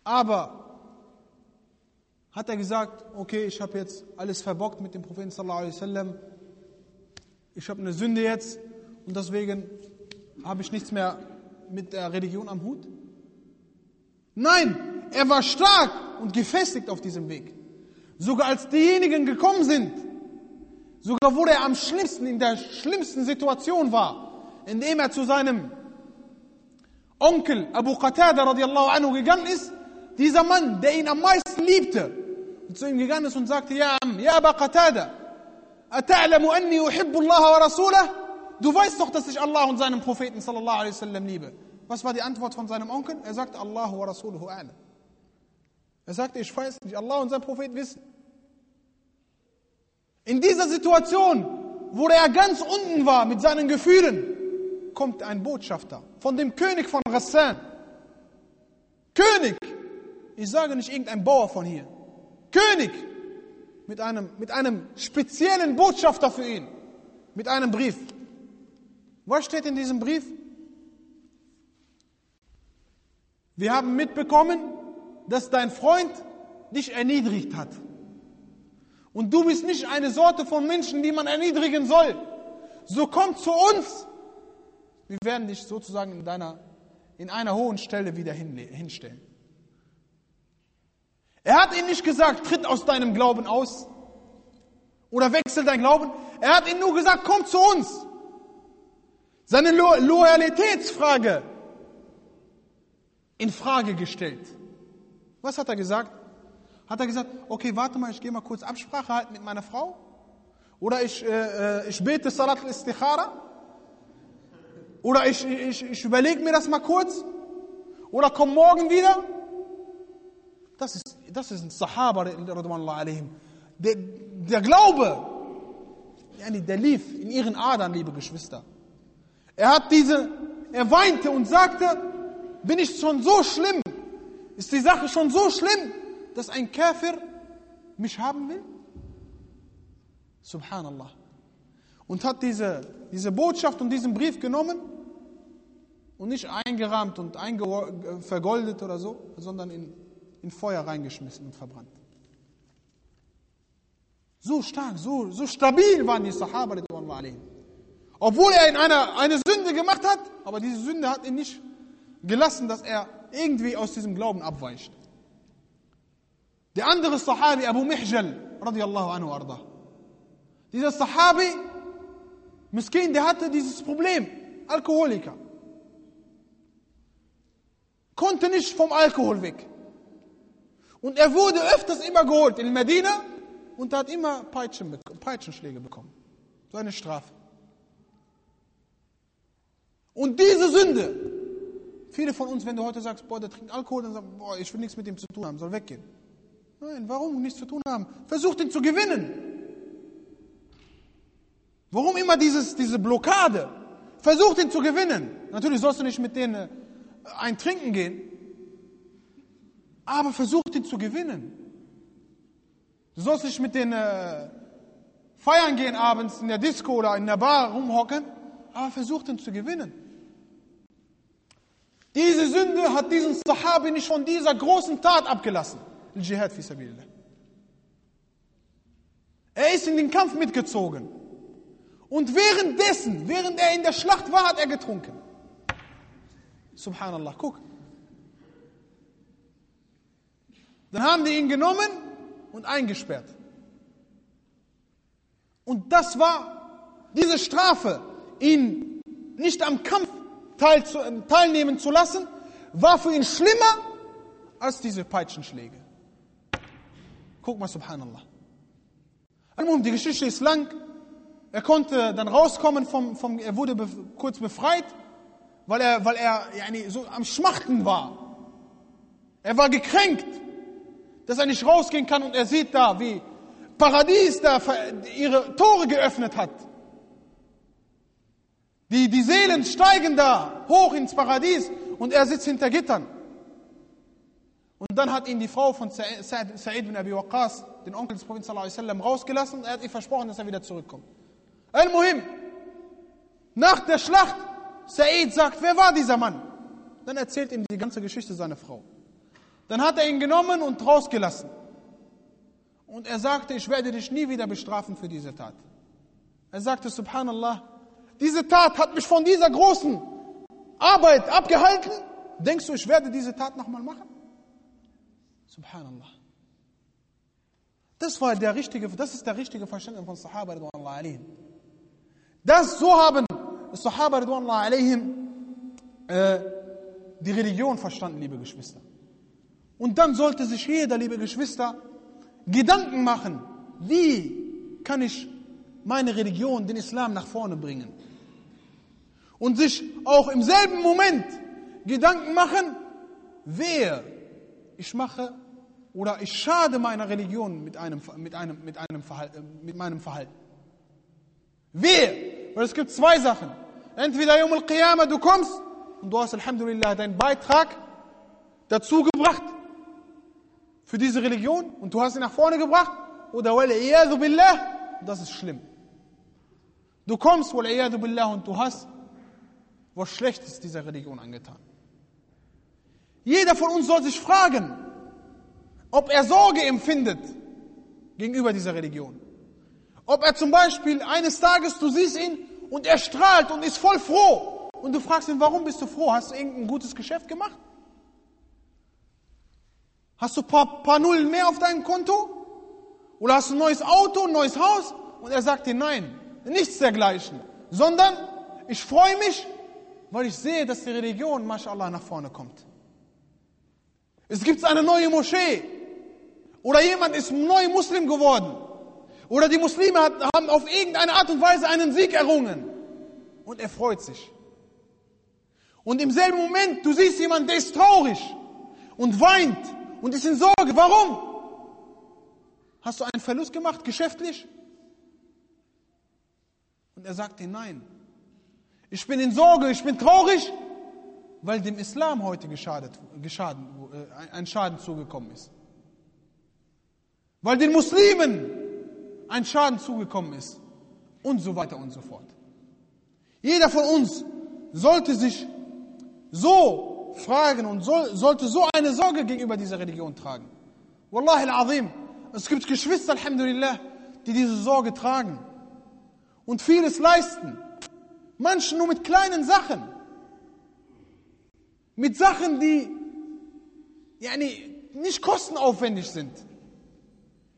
Aber hat er gesagt, okay, ich habe jetzt alles verbockt mit dem Propheten sallallahu alaihi wasallam. Ich habe eine Sünde jetzt und deswegen habe ich nichts mehr mit der Religion am Hut? Nein, er war stark und gefestigt auf diesem Weg. Sogar als diejenigen gekommen sind, sogar wo er am schlimmsten, in der schlimmsten Situation war, indem er zu seinem Onkel Abu Qatada radiallahu anhu gegangen ist, dieser Mann, der ihn am meisten liebte, und zu ihm gegangen ist und sagte, Ja, ja Abu Qatada, أتعلم أني أحب الله ورسوله Du weißt doch, dass ich Allah und seinen Propheten sallallahu alaihi wasallam liebe. Was war die Antwort von seinem Onkel? Er sagte, Allah wa rasuluhu a'lam. Er sagte, ich weiß nicht, Allah und sein Prophet wissen. In dieser Situation, wo er ganz unten war mit seinen Gefühlen, kommt ein Botschafter von dem König von Rassan. König! Ich sage nicht irgendein Bauer von hier. König! Mit einem, mit einem speziellen Botschafter für ihn. Mit einem Brief. Was steht in diesem Brief? Wir haben mitbekommen, dass dein Freund dich erniedrigt hat. Und du bist nicht eine Sorte von Menschen, die man erniedrigen soll. So komm zu uns. Wir werden dich sozusagen in, deiner, in einer hohen Stelle wieder hinstellen. Er hat ihm nicht gesagt, tritt aus deinem Glauben aus oder wechsel dein Glauben. Er hat ihm nur gesagt, komm zu uns. Seine Lo Loyalitätsfrage in Frage gestellt. Was hat er gesagt? Hat er gesagt, okay, warte mal, ich gehe mal kurz Absprache halten mit meiner Frau? Oder ich, äh, äh ich bete Salat al-Istikhara? Oder ich, ich, ich überlege mir das mal kurz? Oder komm morgen wieder? Das ist, das ist ein Sahaba, der, der Glaube, der lief in ihren Adern, liebe Geschwister. Er hat diese, er weinte und sagte, bin ich schon so schlimm? Ist die Sache schon so schlimm, dass ein Käfer mich haben will? Subhanallah. und hat diese, diese Botschaft und diesen Brief genommen und nicht eingerahmt und vergoldet oder so, sondern in, in Feuer reingeschmissen und verbrannt. So stark, so, so stabil waren die Sahaba, obwohl er in einer, eine Sünde gemacht hat, aber diese Sünde hat ihn nicht gelassen, dass er irgendwie aus diesem Glauben abweicht. Der andere Sahabi, Abu Mihjal, radiallahu anhu arda. Dieser Sahabi, Miskin, der hatte dieses Problem, Alkoholiker. Konnte nicht vom Alkohol weg. Und er wurde öfters immer geholt in Medina und hat immer Peitschen, Peitschenschläge bekommen. So eine Strafe. Und diese Sünde, viele von uns, wenn du heute sagst, boah, der trinkt Alkohol, dann sagen, boah, ich will nichts mit ihm zu tun haben, soll weggehen. Nein, warum nichts zu tun haben? Versuch ihn zu gewinnen. Warum immer dieses, diese Blockade? Versuch ihn zu gewinnen. Natürlich sollst du nicht mit denen äh, ein Trinken gehen, aber versuch ihn zu gewinnen. Du sollst nicht mit denen äh, feiern gehen abends in der Disco oder in der Bar rumhocken, aber versuch ihn zu gewinnen. Diese Sünde hat diesen Sahabi nicht von dieser großen Tat abgelassen. Jihad fi sabilillah. Er ist in den Kampf mitgezogen. Und währenddessen, während er in der Schlacht war, hat er getrunken. Subhanallah, guck. Dann haben die ihn genommen und eingesperrt. Und das war diese Strafe, ihn nicht am Kampf teil zu, teilnehmen zu lassen, war für ihn schlimmer als diese Peitschenschläge. Guck mal, subhanallah. Die Geschichte ist lang. Er konnte dann rauskommen, vom, vom, er wurde be, kurz befreit, weil er, weil er yani, so am Schmachten war. Er war gekränkt, dass er nicht rausgehen kann und er sieht da, wie Paradies da ihre Tore geöffnet hat. Die, die Seelen steigen da hoch ins Paradies und er sitzt hinter Gittern. Und dann hat ihn die Frau von Sa'id bin Abi Waqqas, den Onkel des Propheten wasallam, rausgelassen und er hat ihr versprochen, dass er wieder zurückkommt. Al-Muhim, nach der Schlacht, Sa'id sagt, wer war dieser Mann? Dann erzählt ihm die ganze Geschichte seiner Frau. Dann hat er ihn genommen und rausgelassen. Und er sagte, ich werde dich nie wieder bestrafen für diese Tat. Er sagte, Subhanallah, diese Tat hat mich von dieser großen Arbeit abgehalten. Denkst du, ich werde diese Tat nochmal machen? Subhanallah. Das war der richtige, das ist der richtige Verständnis von Sahaba alayhim. Das so haben Sahaba alayhim äh, die Religion verstanden, liebe Geschwister. Und dann sollte sich jeder, liebe Geschwister, Gedanken machen, wie kann ich meine Religion, den Islam nach vorne bringen? Und sich auch im selben Moment Gedanken machen, wer ich mache oder ich schade meiner Religion mit, einem, mit, einem, mit, einem Verhalten, mit meinem Verhalten. Wer? Weil es gibt zwei Sachen. Entweder Yom al-Qiyamah, du kommst und du hast Alhamdulillah deinen Beitrag dazu gebracht für diese Religion und du hast ihn nach vorne gebracht oder billah, das ist schlimm. Du kommst billah und du hast was Schlechtes dieser Religion angetan. Jeder von uns soll sich fragen, ob er Sorge empfindet gegenüber dieser Religion. Ob er zum Beispiel eines Tages, du siehst ihn und er strahlt und ist voll froh. Und du fragst ihn, warum bist du froh? Hast du irgendein gutes Geschäft gemacht? Hast du ein paar, paar Nullen mehr auf deinem Konto? Oder hast du ein neues Auto, ein neues Haus? Und er sagt dir, nein, nichts dergleichen. Sondern ich freue mich, weil ich sehe, dass die Religion, mashallah, nach vorne kommt. Es gibt eine neue Moschee. Oder jemand ist neu Muslim geworden. Oder die Muslime haben auf irgendeine Art und Weise einen Sieg errungen. Und er freut sich. Und im selben Moment, du siehst jemanden, der ist traurig und weint und ist in Sorge. Warum? Hast du einen Verlust gemacht, geschäftlich? Und er sagt dir nein. Ich bin in Sorge, ich bin traurig, weil dem Islam heute geschadet, geschaden, äh, ein Schaden zugekommen ist. Weil den Muslimen ein Schaden zugekommen ist. Und so weiter und so fort. Jeder von uns sollte sich so fragen und soll, sollte so eine Sorge gegenüber dieser Religion tragen. Wallahi al-Azim, es gibt Geschwister, Alhamdulillah, die diese Sorge tragen und vieles leisten. Manche nur mit kleinen Sachen. Mit Sachen, die yani, nicht kostenaufwendig sind.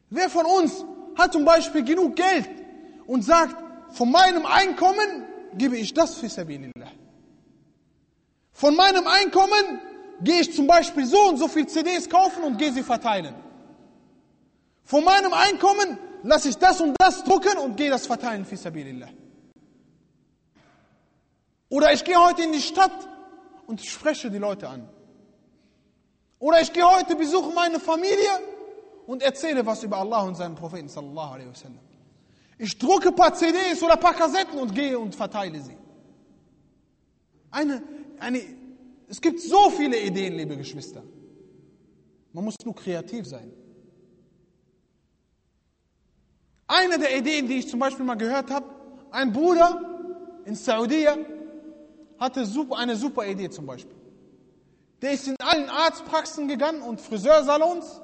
Wer von uns hat zum Beispiel genug Geld und sagt, von meinem Einkommen gebe ich das für Sabilillah. Von meinem Einkommen gehe ich zum Beispiel so und so viel CDs kaufen und gehe sie verteilen. Von meinem Einkommen lasse ich das und das drucken und gehe das verteilen für Sabilillah. Oder ich gehe heute in die Stadt und spreche die Leute an. Oder ich gehe heute besuche meine Familie und erzähle was über Allah und seinen Propheten sallallahu alaihi wasallam. Ich drucke ein paar CDs oder ein paar Kassetten und gehe und verteile sie. Eine, eine, es gibt so viele Ideen, liebe Geschwister. Man muss nur kreativ sein. Eine der Ideen, die ich zum Beispiel mal gehört habe, ein Bruder in Saudi hatte eine super Idee zum Beispiel. Der ist in allen Arztpraxen gegangen und Friseursalons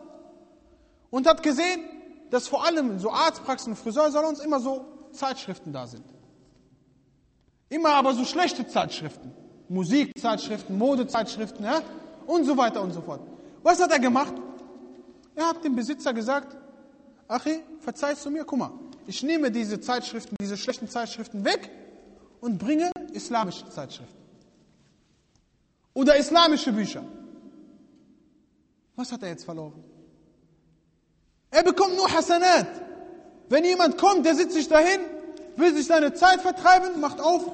und hat gesehen, dass vor allem in so Arztpraxen und Friseursalons immer so Zeitschriften da sind. Immer aber so schlechte Zeitschriften. Musikzeitschriften, Modezeitschriften ja? und so weiter und so fort. Was hat er gemacht? Er hat dem Besitzer gesagt, Achi, verzeihst du mir? Guck mal, ich nehme diese Zeitschriften, diese schlechten Zeitschriften weg und bringe islamische Zeitschriften. Oder islamische Bücher. Was hat er jetzt verloren? Er bekommt nur Hasanat. Wenn jemand kommt, der sitzt sich dahin, will sich seine Zeit vertreiben, macht auf,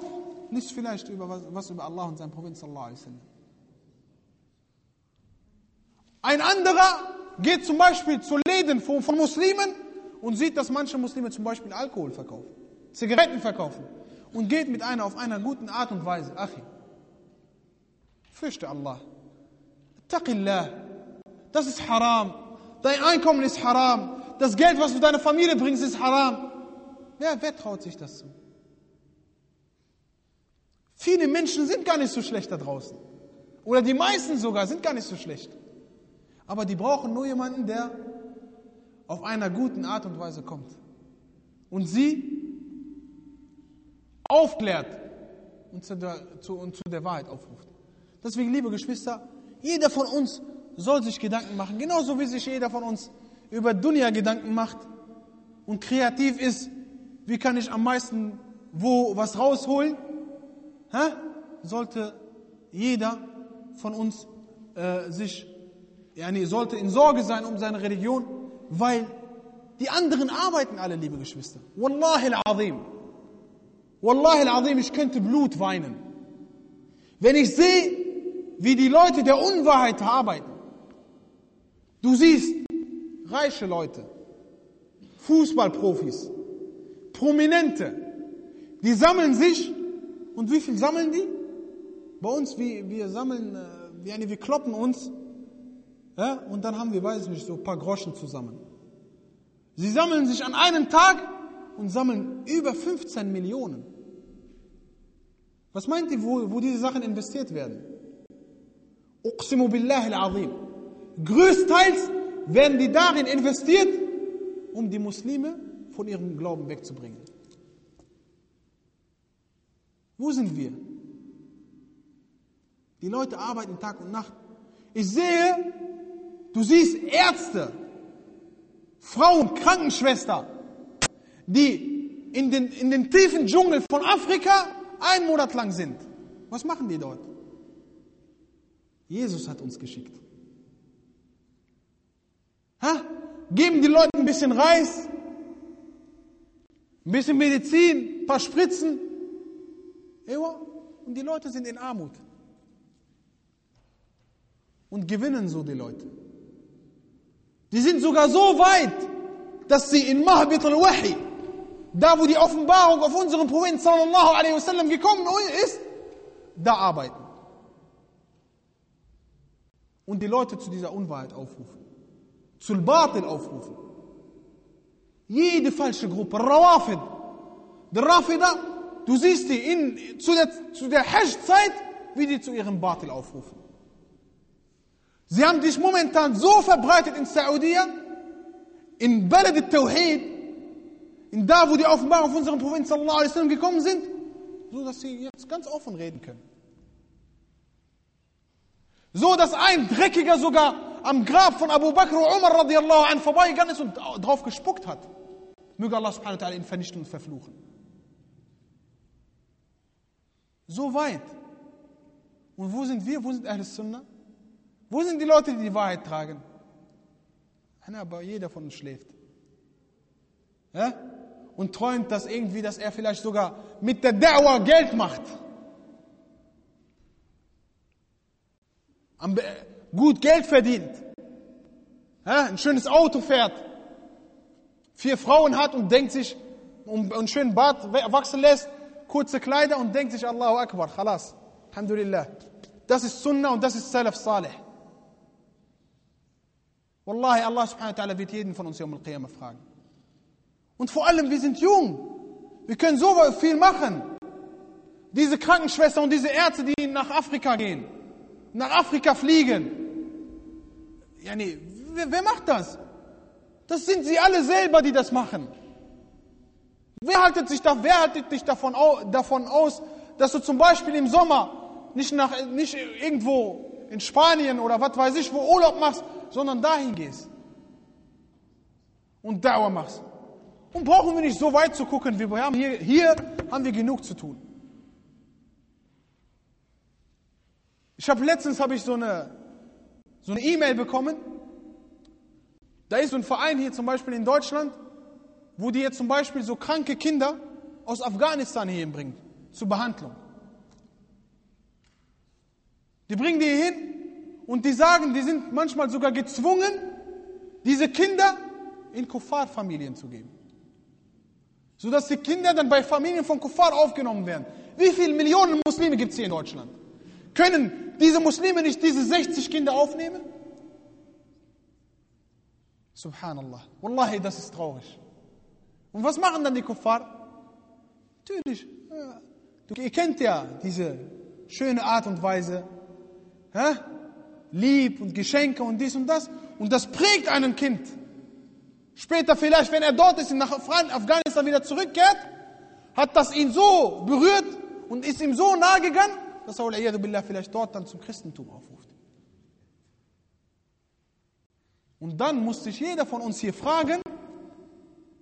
nichts vielleicht über was, was über Allah und seinen Propheten. Ein anderer geht zum Beispiel zu Läden von, von Muslimen und sieht, dass manche Muslime zum Beispiel Alkohol verkaufen, Zigaretten verkaufen und geht mit einer auf einer guten Art und Weise, Achi, fürchte Allah, taqillah, das ist haram, dein Einkommen ist haram, das Geld, was du deiner Familie bringst, ist haram. Wer, wer traut sich das zu? Viele Menschen sind gar nicht so schlecht da draußen. Oder die meisten sogar sind gar nicht so schlecht. Aber die brauchen nur jemanden, der auf einer guten Art und Weise kommt. Und sie aufklärt und zu der, zu, und zu der Wahrheit aufruft. Deswegen, liebe Geschwister, jeder von uns soll sich Gedanken machen, genauso wie sich jeder von uns über Dunya Gedanken macht und kreativ ist, wie kann ich am meisten wo was rausholen, Hä? sollte jeder von uns äh, sich, yani, sollte in Sorge sein um seine Religion, weil die anderen arbeiten alle, liebe Geschwister. Wallahi al-Azim. Wallahi al-Azim, ich könnte Blut weinen. Wenn ich sehe, wie die Leute der Unwahrheit arbeiten. Du siehst reiche Leute, Fußballprofis, Prominente, die sammeln sich und wie viel sammeln die? Bei uns, wir, wir sammeln, äh, wir, wir kloppen uns ja, und dann haben wir, weiß ich nicht, so ein paar Groschen zusammen. Sie sammeln sich an einem Tag und sammeln über 15 Millionen. Was meint ihr, wo, wo diese Sachen investiert werden? Uqsimu billahi al-azim. Größtenteils werden die darin investiert, um die Muslime von ihrem Glauben wegzubringen. Wo sind wir? Die Leute arbeiten Tag und Nacht. Ich sehe, du siehst Ärzte, Frauen, Krankenschwester, die in den, in den tiefen Dschungel von Afrika einen Monat lang sind. Was machen die dort? Jesus hat uns geschickt. Ha? Geben die Leute ein bisschen Reis, ein bisschen Medizin, ein paar Spritzen. Und die Leute sind in Armut. Und gewinnen so die Leute. Die sind sogar so weit, dass sie in Mahbit al-Wahi, da wo die Offenbarung auf unseren Propheten sallallahu alaihi wasallam gekommen ist, da arbeiten. Und die Leute zu dieser Unwahrheit aufrufen. Zu Batil aufrufen. Jede falsche Gruppe, Rawafid, Die Rafida, du siehst die in, zu der, zu der Hajj-Zeit, wie die zu ihrem Batil aufrufen. Sie haben dich momentan so verbreitet in Saudi, in Balad al-Tawhid, in da, wo die Offenbarung auf unseren Propheten sallallahu alaihi wasallam gekommen sind, so dass sie jetzt ganz offen reden können. So, dass ein Dreckiger sogar am Grab von Abu Bakr und Umar radiallahu anh vorbeigegangen ist und drauf gespuckt hat. Möge Allah subhanahu wa ta'ala ihn vernichten und verfluchen. So weit. Und wo sind wir? Wo sind Ahl Sunnah? Wo sind die Leute, die die Wahrheit tragen? Aber jeder von uns schläft. Ja? Und träumt, dass irgendwie, dass er vielleicht sogar mit der Dauer Geld macht. Gut Geld verdient. Ein schönes Auto fährt. Vier Frauen hat und denkt sich, und einen schönen Bart wachsen lässt, kurze Kleider und denkt sich, Allahu Akbar, khalas, Alhamdulillah. Das ist Sunnah und das ist Salaf Saleh. Wallahi, Allah subhanahu wa ta'ala wird jeden von uns Yawm al-Qiyamah fragen. Und vor allem, wir sind jung. Wir können so viel machen. Diese Krankenschwester und diese Ärzte, die nach Afrika gehen, nach Afrika fliegen. Ja, nee, wer, wer macht das? Das sind sie alle selber, die das machen. Wer haltet sich da, wer haltet dich davon, davon aus, dass du zum Beispiel im Sommer nicht, nach, nicht irgendwo in Spanien oder was weiß ich, wo Urlaub machst, sondern dahin gehst und Dauer machst. Und brauchen wir nicht so weit zu gucken, wir haben hier, hier haben wir genug zu tun. Ich habe letztens habe ich so eine so eine E-Mail bekommen. Da ist so ein Verein hier zum Beispiel in Deutschland, wo die jetzt zum Beispiel so kranke Kinder aus Afghanistan hier bringen zur Behandlung. Die bringen die hin und die sagen, die sind manchmal sogar gezwungen, diese Kinder in Kuffar-Familien zu geben. Sodass die Kinder dann bei Familien von Kuffar aufgenommen werden. Wie viele Millionen Muslime gibt es hier in Deutschland? Können diese Muslime nicht diese 60 Kinder aufnehmen? Subhanallah. Wallahi, das ist traurig. Und was machen dann die Kuffar? Natürlich, ihr kennt ja diese schöne Art und Weise, lieb und Geschenke und dies und das. Und das prägt einen Kind. Später vielleicht, wenn er dort ist und nach Afghanistan wieder zurückkehrt, hat das ihn so berührt und ist ihm so nahe gegangen, dass er billah, vielleicht dort dann zum Christentum aufruft. Und dann muss sich jeder von uns hier fragen,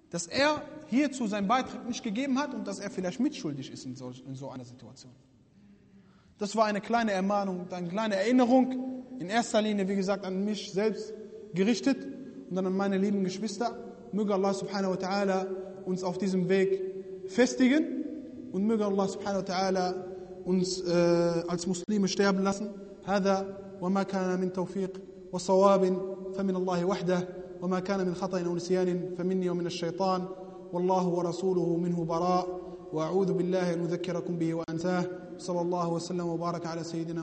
dass er hierzu seinen Beitrag nicht gegeben hat und dass er vielleicht mitschuldig ist in so, in so einer Situation. Das war eine kleine Ermahnung, eine kleine Erinnerung, in erster Linie, wie gesagt, an mich selbst gerichtet an meine lieben Geschwister. Möge Allah subhanahu wa ta'ala uns auf diesem Weg festigen und möge Allah subhanahu wa ta'ala uns äh, als Muslime sterben lassen. هذا وما كان من توفيق وصواب فمن الله وحده وما كان من خطأ أو نسيان فمني ومن الشيطان والله ورسوله منه براء وأعوذ بالله أن أذكركم به وأنساه صلى الله وسلم وبارك على سيدنا